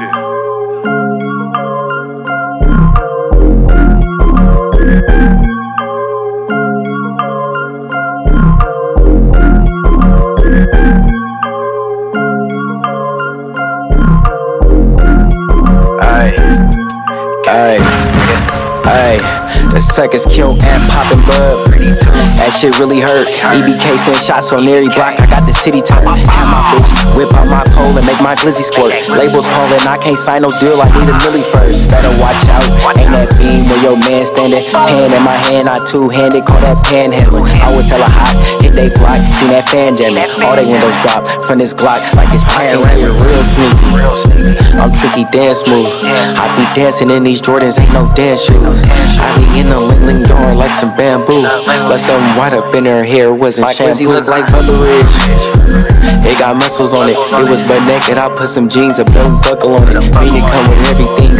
ay. That's Suckers kill and poppin' bud. That shit really hurt. EBK send shots on every block. I got the city turn. Have my bitch whip out my pole and make my glizzy squirt. Labels calling, I can't sign no deal. I need a milli first. Better watch out. Ain't that beam where your man standing? Hand in my hand, I two handed. Call that panhandle. I was hella hot. Hit they block. Seen that fan jamming. All they windows drop from this Glock like it's panoramic. Real sneaky. I'm tricky, dance smooth. I be dancing in these Jordans, ain't no dance shoes. I be in the ling ling yard like some bamboo. Left something white up in her hair, wasn't My shampoo. look like Bubba Ridge. It got muscles on it. It was butt naked. I put some jeans, a belt buckle on it. Mean it come with everything,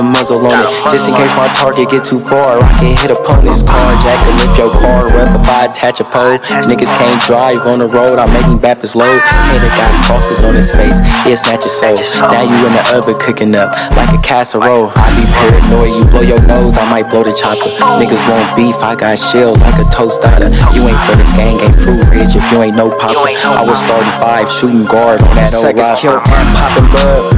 a and muzzle on it. Just in case my target get too far, I can hit opponent's car. Jack can lift your car up if I attach a pole. Niggas can't drive on the road. I'm making Baptist low. Hater got crosses on his face. It snatch your soul. Now you in the oven cooking up like a casserole. I be paranoid. You blow your nose, I might blow the chopper. Niggas want beef. I got shells like a toast starter. You ain't for this gang, ain't fruit rich if you ain't no popper. I was starting five, shooting guard on that old Seconds kill and popping bud.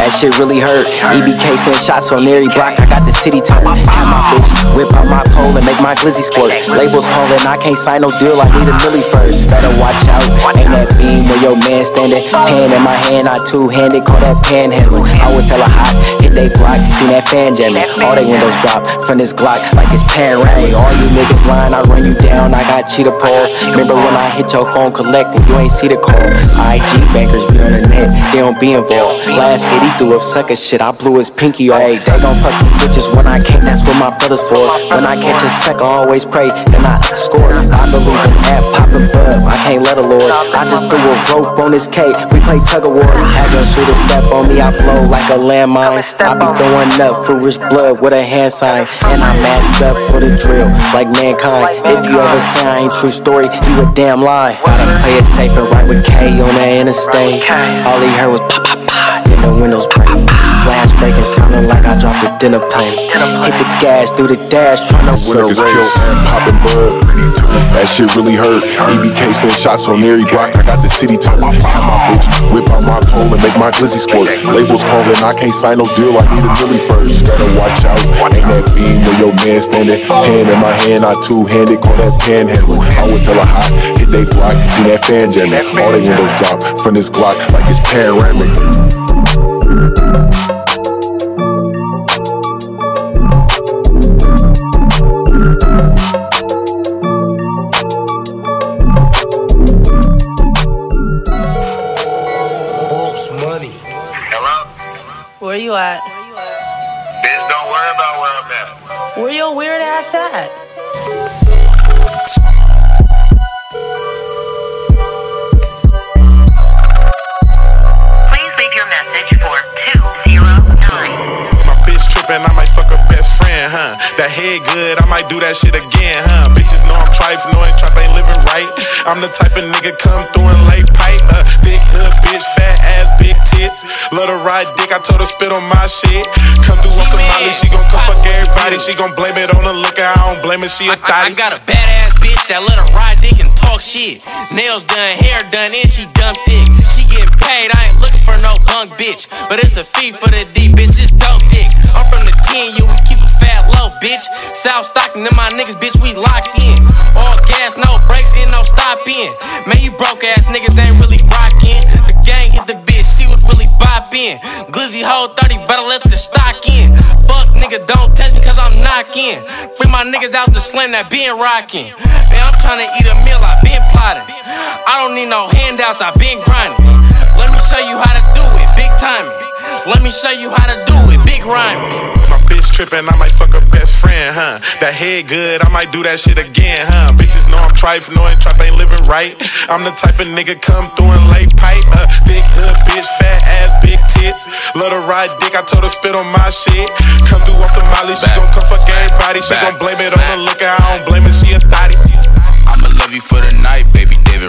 That shit really hurt. EBK send shots on every block. I got the city turn. Have my bitch whip out my pole and make my glizzy squirt. Labels calling, I can't sign no deal. I need a milli first. Better watch out. Ain't that beam where your man standing? Hand in my hand, I two handed. Call that panhandling. I was hella hot. Hit they block. Seen that fan jamming. All they windows drop from this Glock like it's panoramic. All you niggas lying, I run you down. I got cheetah paws. Remember when I hit your phone collecting? You ain't see the call. IG bankers be on the net. They don't be involved. Last kid, he threw up sucker shit. I blew his pinky Hey, they gon' fuck these bitches when I can't. That's what my brother's for. When I catch a sec, I always pray. Then I score. I believe in that poppin' bub. I can't let a lord. I just threw a rope on his K. We play tug of war. Had gun shooter step on me. I blow like a landmine. I be throwing up foolish blood with a hand sign. And I masked up for the drill like mankind. If you ever say I ain't true story, you a damn lie. Gotta play it safe and right with K on the interstate. All he heard was pop, pop, pop. Then the windows break. Glass breaking, sounding like I dropped a dinner plate. Hit the gas, do the dash, tryna win a race. kill and poppin' bud. That shit really hurt. EBK send shots on every block. I got the city turn. Have my bitch whip out my pole and make my glizzy squirt. Labels calling, I can't sign no deal. I need a milli first. Better watch out. Ain't that beam where your man standing? Hand in my hand, I two handed. Call that panhandle. I was hella hot. Hit they block. See that fan jamming. All they windows drop from this Glock like it's panoramic. Your Head good, I might do that shit again, huh? Bitches know I'm trife, knowing trap ain't living right. I'm the type of nigga come through and lay pipe. Uh, big hood bitch, fat ass, big tits. Love to ride dick, I told her spit on my shit. Come through off the molly, she gon' come fuck everybody. She gon' blame it on the liquor, I don't blame it, she a I, I thotty. got a badass bitch that let her ride dick and talk shit. Nails done, hair done, and she done thick. She getting paid, I ain't looking for no punk bitch. But it's a fee for the D, bitch, it's dope dick. I'm from the 10, you we keep low, bitch. South Stockton and my niggas, bitch, we locked in. All gas, no brakes, and no stopping. Man, you broke ass niggas ain't really rockin'. The gang hit the bitch, she was really boppin'. Glizzy hoe 30, better let the stock in. Fuck nigga, don't test me cause I'm knockin'. Free my niggas out the slam that been rockin'. Man, I'm tryna eat a meal, I been plotting. I don't need no handouts, I been grindin'. Let me show you how to do it, big timing. Let me show you how to do it, big rhyming. Trippin', I might fuck her best friend, huh? That head good, I might do that shit again, huh? Bitches know I'm trife, knowing trap ain't living right. I'm the type of nigga come through and lay pipe. Uh, big hood bitch, fat ass, big tits. Love to ride dick, I told her spit on my shit. Come through off the molly, she gon' come fuck everybody. She gon' blame it on the liquor, I don't blame it, she a thotty. I'ma love you for the night, baby. David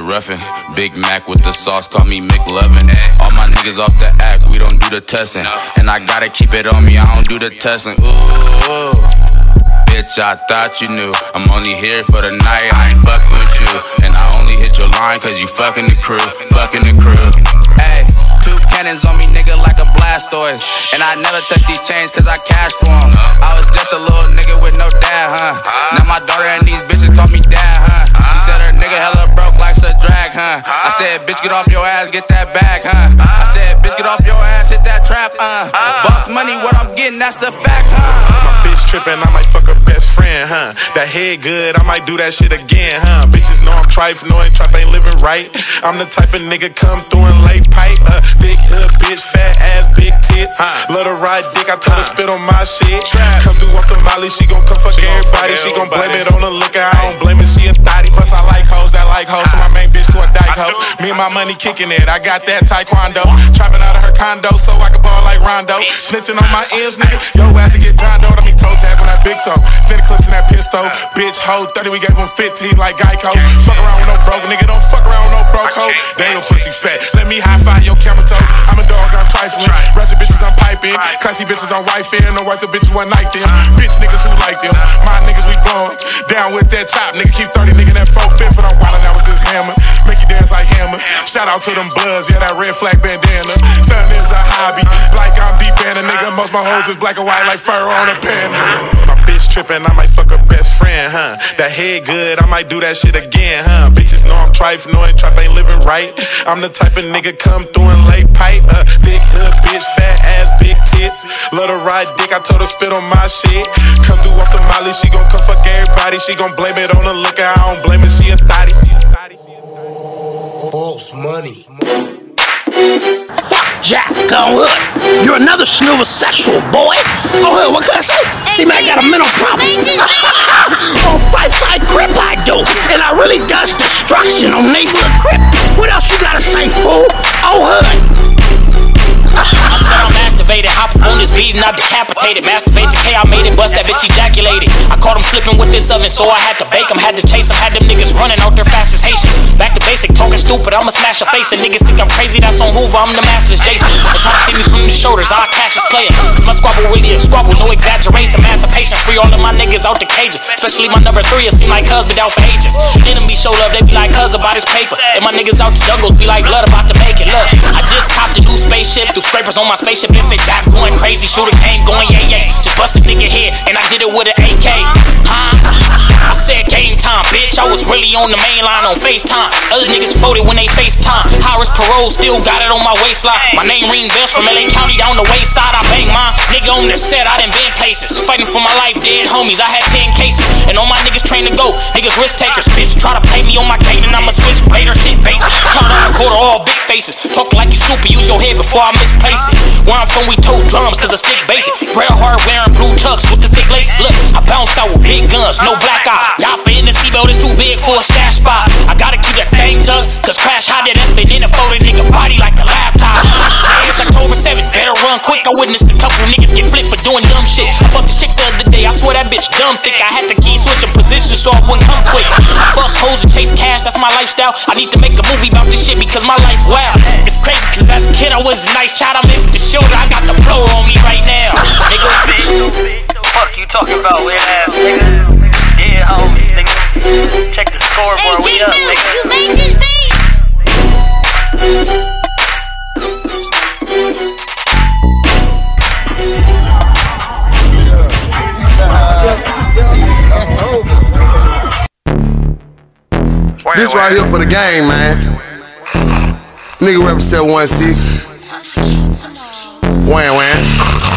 Ruffin. Big Mac with the sauce, call me McLovin. All my niggas off the act, we don't do the testing. And I gotta keep it on me, I don't do the testing. Ooh. Bitch, I thought you knew. I'm only here for the night, I ain't fucking with you. And I only hit your line cause you fucking the crew, fucking the crew. Hey, two hundreds on me, nigga, like a Blastoise. And I never touch these chains cause I cash for 'em. I was just a little nigga with no dad, huh? Now my daughter and these bitches call me dad, huh? She said her nigga hella broke like drag, huh? I said, bitch, get off your ass, get that bag, huh? I said, bitch, get off your ass, hit that trap, uh. Boss money, what I'm getting, that's the fact, huh? My bitch trippin', I might fuck her best friend, huh? That head good, I might do that shit again, huh? Bitches know I'm trife, knowing trap ain't living right. I'm the type of nigga come through and lay pipe, uh, thick hood bitch, fat ass, big tits. Let her ride dick, I told her spit on my shit. Come through off the molly, she gon' come fuck everybody. She gon' blame it on the liquor, I don't blame it, she a thotty. Plus I like hoes that like hoes, so my main bitch to a dyke hoe. Me and my money kicking it, I got that taekwondo. Trapping out of her condo so I can ball like Rondo. Snitching on my M's, nigga. Yo ass to get John Doe, I mean toe tag on that big toe. Fin clips in that pistol. Bitch hoe, 30, we gave him 15 like Geico. Fuck around with no broke nigga, don't fuck around with no broke hoe. Damn, your pussy fat. Let me high five your camera toe. I'm a dog, I'm trifling. Ratchet bitches, I'm piping. Classy bitches, I'm wifing. No white the bitches one night them. Bitch niggas who like them. My niggas, we blowing. Down with that chop, nigga. Keep 30 nigga that 4 5 but I'm wildin' out with this hammer. Make you dance like hammer. Shout out to them bloods, yeah, that red flag bandana. Stun is a hobby, like I'm deep in a nigga. Most my hoes is black and white like fur on a pen. My bitch trippin', I might fuck her best friend, huh? That head good, I might do that shit again, huh? Bitches know I'm trife, knowing trap ain't living right. I'm the type of nigga come through and lay pipe, uh, thick hood bitch, fat ass, big tits. Let her ride dick, I told her spit on my shit. Come through off the molly, she gon' come fuck everybody. She gon' blame it on the liquor, I don't blame it, she a thotty. Boss money. Jack, go hood. You're another snoover sexual boy. Oh, hood, what can I say? See, man, I got a mental problem. on fight fight grip, I do. And I really does destruction on neighborhood grip. What else you gotta say, fool? Oh, hood. I said I'm activated, hop on this beat and I decapitated. Masturbation K, I made it, bust that bitch ejaculated. I caught him slipping with this oven, so I had to bake him, had to chase him, had them niggas running out there fast as Haitians. Back to basic, talking stupid, I'ma smash a face. And niggas think I'm crazy, that's on Hoover, I'm the master's Jason. They try to see me from the shoulders, I'll cash his player. Cause my squabble really a squabble, no exaggeration. Emancipation, free all of my niggas out the cages. Especially my number three, it seem like cuz been out for ages. Enemy show love, they be like cuz about his paper. And my niggas out the jungles be like blood about to make it. Look, I just copped a new spaceship, threw scrapers on my spaceship. If it tap going crazy, shooter game going yeah yeah. Just bust a nigga head, and I did it with an AK. Huh? I said game time, bitch. I was really on the main line on FaceTime. Other niggas folded when they FaceTime. Harris Parole still got it on my waistline. My name ring bells from LA County down the waist side. I bang mine. Nigga on the set, I done been places. Fighting for my life, dead homies. I had 10 cases. And all my niggas trained to go. Niggas risk takers. Bitch, try to play me on my game, and I'ma switch blader shit basic. Turn on the quarter, all big faces. Talk like you stupid, use your head before I misplace it. Where I'm from, we tote drums, cause I stick basic. Bret hard wearing blue chucks with the thick laces. Look, I bounce out with big guns, no black eyes. Yopper in the seatbelt is too big for a stash spot. I gotta keep that thing tucked, cause crash hot that F in a folded nigga body like a laptop. It's October 7th, better run quick. I witnessed a couple niggas get flipped for doing dumb shit. I fucked the chick the other day, I swear that bitch dumb thick. I had to keep switching positions so I wouldn't come quick. I fuck hoes and chase cash, that's my lifestyle. I need to make a movie about this shit because my life's wild. It's crazy cause as a kid I was a nice child. I'm in the shoulder, I got the blow on me right now. Nigga, Fuck you talking about, weird ass nigga? Yeah, homies, nigga. Check the scoreboard, we up, nigga. You made this beat. This right here for the game, man. Nigga represent 1-6. Wham wham.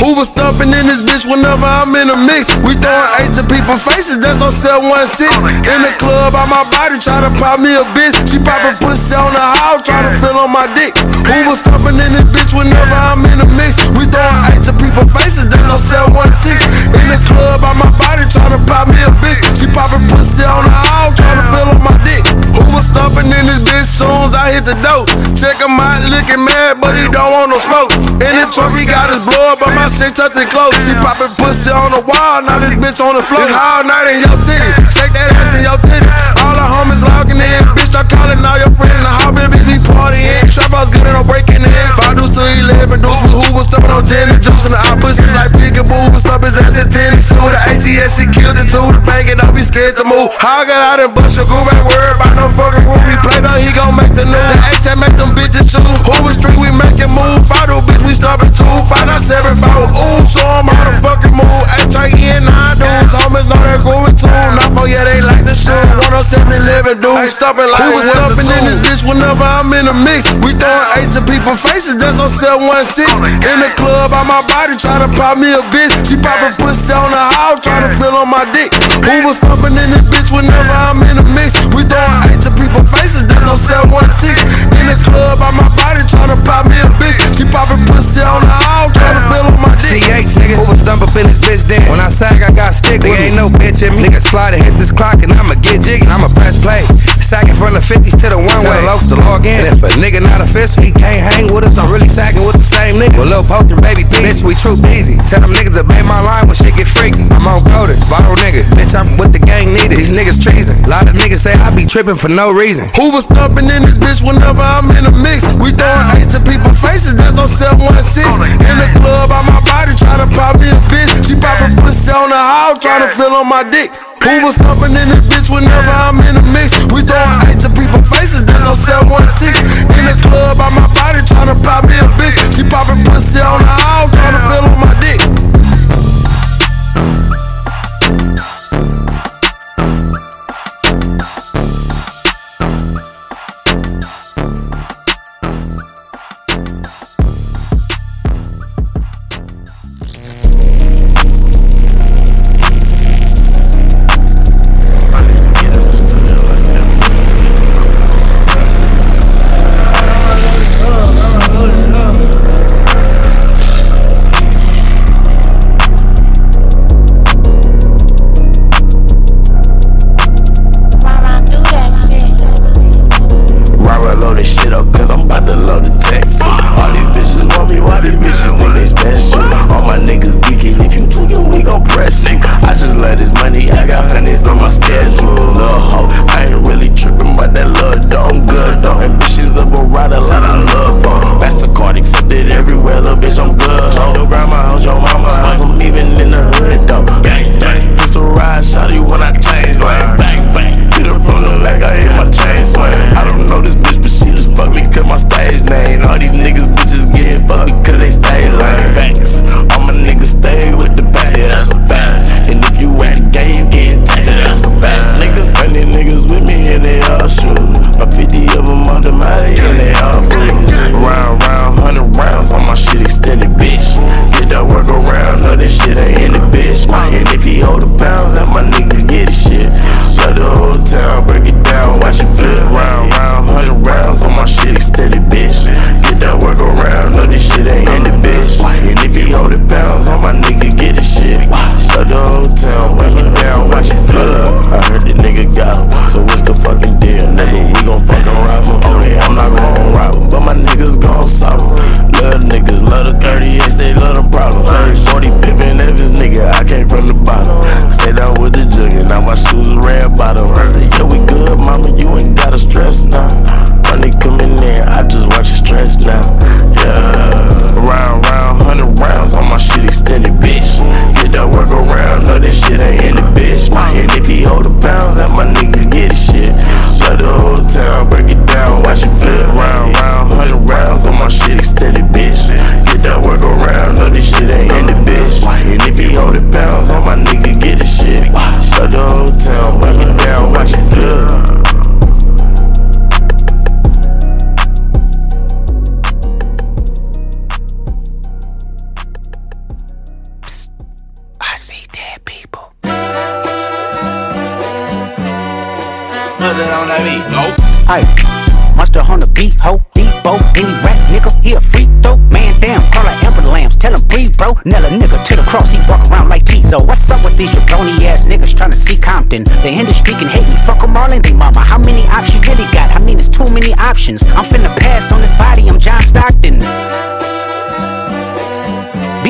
Hoover stumping in this bitch whenever I'm in a mix. We throwing eights at people's faces, that's on cell 716. In the club, on my body, try to pop me a bitch. She poppin' pussy on the house, try to fill on my dick. Who was stumping in this bitch whenever I'm in a mix. We throwing eights at people's faces, that's on 716. In the club, on my body, try to pop me a bitch. She poppin' pussy on the house, try to fill on my dick. Who was stumping in this bitch soon as I hit the dope. Check him out, looking mad, but he don't want no smoke. In the truck, he got his blow up, but my shit tucked in close. She poppin' pussy on the wall, now this bitch on the floor. It's all night in your city. Shake that ass in your titties. All the homies logging in. Bitch, start calling all your friends. The hop and bitch be partying. Trap house good and I'm breaking in. Five dudes to 11 dudes with Hoover stuffing on gin and juice. And the opposites like peekaboo. Who stuff his ass in tennis suit. The ACS, she killed it too. The banging, don't be scared to move. How I got out and bust your groove. Ain't worried about no fucking groove. He play down, he gon' make the news. The A-10 make them bitches. Who was street, we making move. Fight bitch, we stopping two. Five nine seven five. Ooh, so I'm out of fucking move. H-I-N, nine dudes. Homies know that grooving too. Not for yeah, they like the shoe. 107 11 dudes. Hey, stopping like Who was stopping in this bitch whenever I'm in the mix. We throwing eights at people's faces. That's on 716. In the club, on my body, try to pop me a bitch. She poppin' pussy on the hall, trying to feel on my dick. Who was stopping in this bitch whenever I'm in the mix? We throwing eights at people's faces. That's on 716. In the club, on my body, trying to pop me a bitch. She poppin' pussy on the hall, trying to feel on my dick. CH, nigga, who was stump up in this bitch then? When I sag, I got stick. Nigga, ain't no bitch in me. Nigga, slide and hit this clock, and I'ma get jiggy. I'ma press play. Sacking from the 50s to the one way. Tell the lokes to log in. And if a nigga not official, he can't hang with us. I'm really sagging with the same nigga. With Lil Poker, baby P. Bitch, we true easy. Tell them niggas to obey my line when shit get freaky. I'm on coded, viral nigga. Bitch, I'm with the gang needed. These niggas treason. A lot of niggas say I be tripping for no reason. Who was stomping in this bitch whenever I'm in the mix? We throwing eights at people's faces. That's on 716. In the club, on my body, try to pop me a bitch. She poppin' pussy on the hall, trying to feel on my dick. Who was stomping in this bitch whenever I'm in the mix? We throwing eight to people faces, that's on 716. In the club, on my body, trying to pop me a bitch. She popping pussy on the hall, trying to feel on my dick.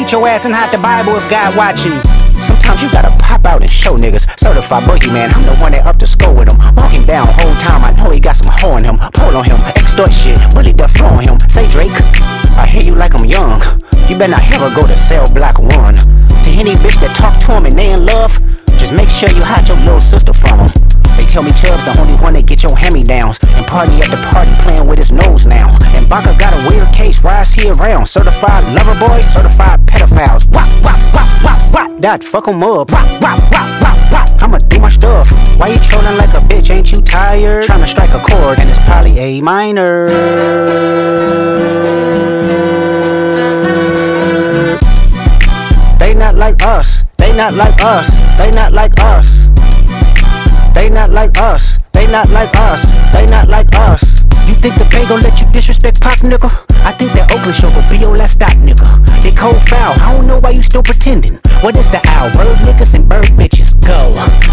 Your ass and hide the Bible if God watching. Sometimes you gotta pop out and show niggas. Certified boogeyman, I'm the one that up to score with him. Walking down whole time, I know he got some hoe on him. Pull on him, extort shit, bully the flow on him. Say Drake, I hear you like I'm young. You better not ever go to cell block one. To any bitch that talk to him and they in love, just make sure you hide your little sister from him. They tell me Chubb's the only one that get your hand-me-downs. And party at the party playing with his nose now. And Baca got a weird case, rise here around. Certified lover boys, certified pedophiles. Wop, wop, wop, wop, wop. That fuck 'em up. Wop, wop, wop, wop, wop. I'ma do my stuff. Why you trolling like a bitch? Ain't you tired? Tryna strike a chord, and it's probably A minor. They not like us. They not like us. They not like us. They not like us. They not like us. They not like us. You think the Bay gon' let you disrespect Pop, nigga? I think that Oakland show gon' be your last stop, nigga. They cold foul. I don't know why you still pretending. What is the owl? Bird niggas and bird bitches. Go.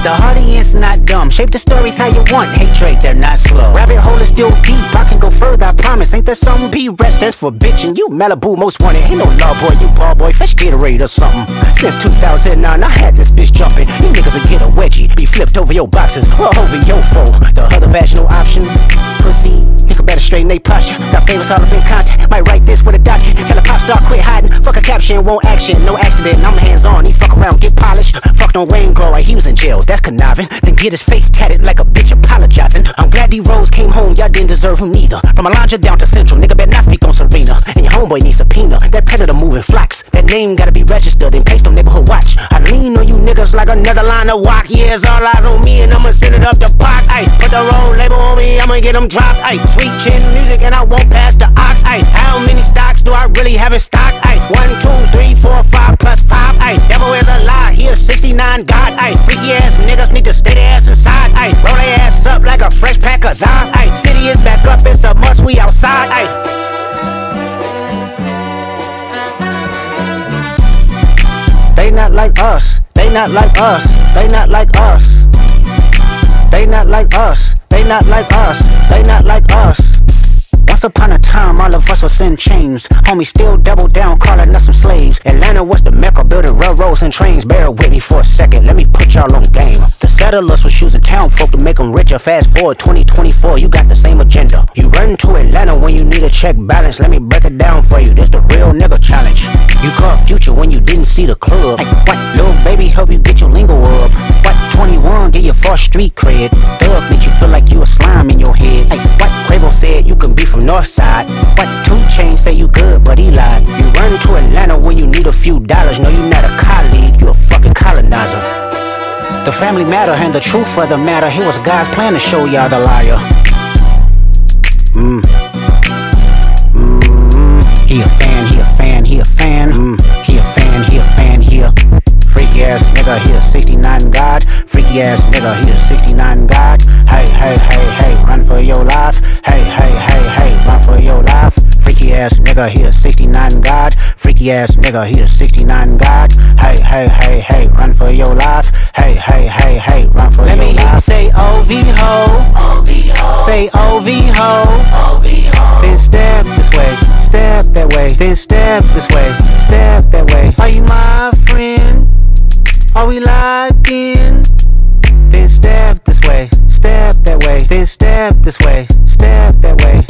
The audience not dumb. Shape the stories how you want. Hate Hatred, they're not slow. Rabbit hole is still deep. I can go further, I promise. Ain't there something P rest that's for bitching? You Malibu most wanted. Ain't no law boy, you ball boy. Fish Gatorade or something. Since 2009, I had this bitch jumping. You niggas will get a wedgie. Be flipped over your boxes or over your foe. The other vaginal option. Pussy. Nigga better straighten they posture. Got famous all up in contact. Might write this with a doctor. Tell a pop star quit hiding. Fuck a caption, won't action. No accident. I'm hands on. He fuck around, get polished. Fucked on Wayne Grower. He was in jail. That's conniving. Then get his face tatted like a bitch apologizing. I'm glad D Rose came home. Y'all didn't deserve him neither. From Alondra down to Central. Nigga better not speak on Serena. And your homeboy needs subpoena. That predator moving flocks. That name gotta be registered and placed on neighborhood watch. I lean on you niggas like another line of walk. Yeah, it's all eyes on me and I'ma send it up the pot. Ay, put the roll label on me. I'ma get them dropped. Ay, sweet chin music and I won't pass the ox. How many stocks do I really have in stock? Ay, one, two, three, four, five plus five. Ay, devil is a lie. Here's 69 God. Ay, freaky ass niggas need to stay their ass inside. Ay, roll their ass up like a fresh pack of Zod. Ay, city is back up. It's a must. We outside. Ay. They not like us. They not like us. They not like us. They not like us. They not like us. They not like us. Once upon a time, all of us was in chains. Homie still double down, calling us some slaves. Atlanta was the mecca, building railroads and trains. Bear with me for a second, let me put y'all on game. The settlers was choosing town folk to make them richer. Fast forward 2024, you got the same agenda. You run to Atlanta when you need a check balance. Let me break it down for you. This the real nigga challenge. You caught future when you didn't see the club. Hey, what? Little baby help you get your lingo up. What? 21 get your first street cred. Thug make you feel like you a slime in your head. Hey, what? Quavo said you can be from North Side. What? Two chains say you good, but he lied. You run to Atlanta when you need a few dollars. No, you not a colleague, you a fucking colonizer. The family matter and the truth of the matter. Here was God's plan to show y'all the liar. Mm. Mm. He a fan, he a fan, he a fan. Mm. He a fan, he a fan, he a freaky ass nigga. He a 69 God. Freaky ass nigga. He a 69 God. Hey, hey, hey, hey, run for your life. Hey, hey, hey, hey, run for your life. Freaky ass nigga. He a 69 God. Freaky ass nigga. He a 69 God. Hey, hey, hey, hey, run for your life. Hey, hey, hey, hey, run for Let your life. Let me hear you say OV ho. Say OV ho. Then step this way, step that way, then step this way, step that way. Are you my friend? Are we locked in? Then step this way, step that way, then step this way, step that way.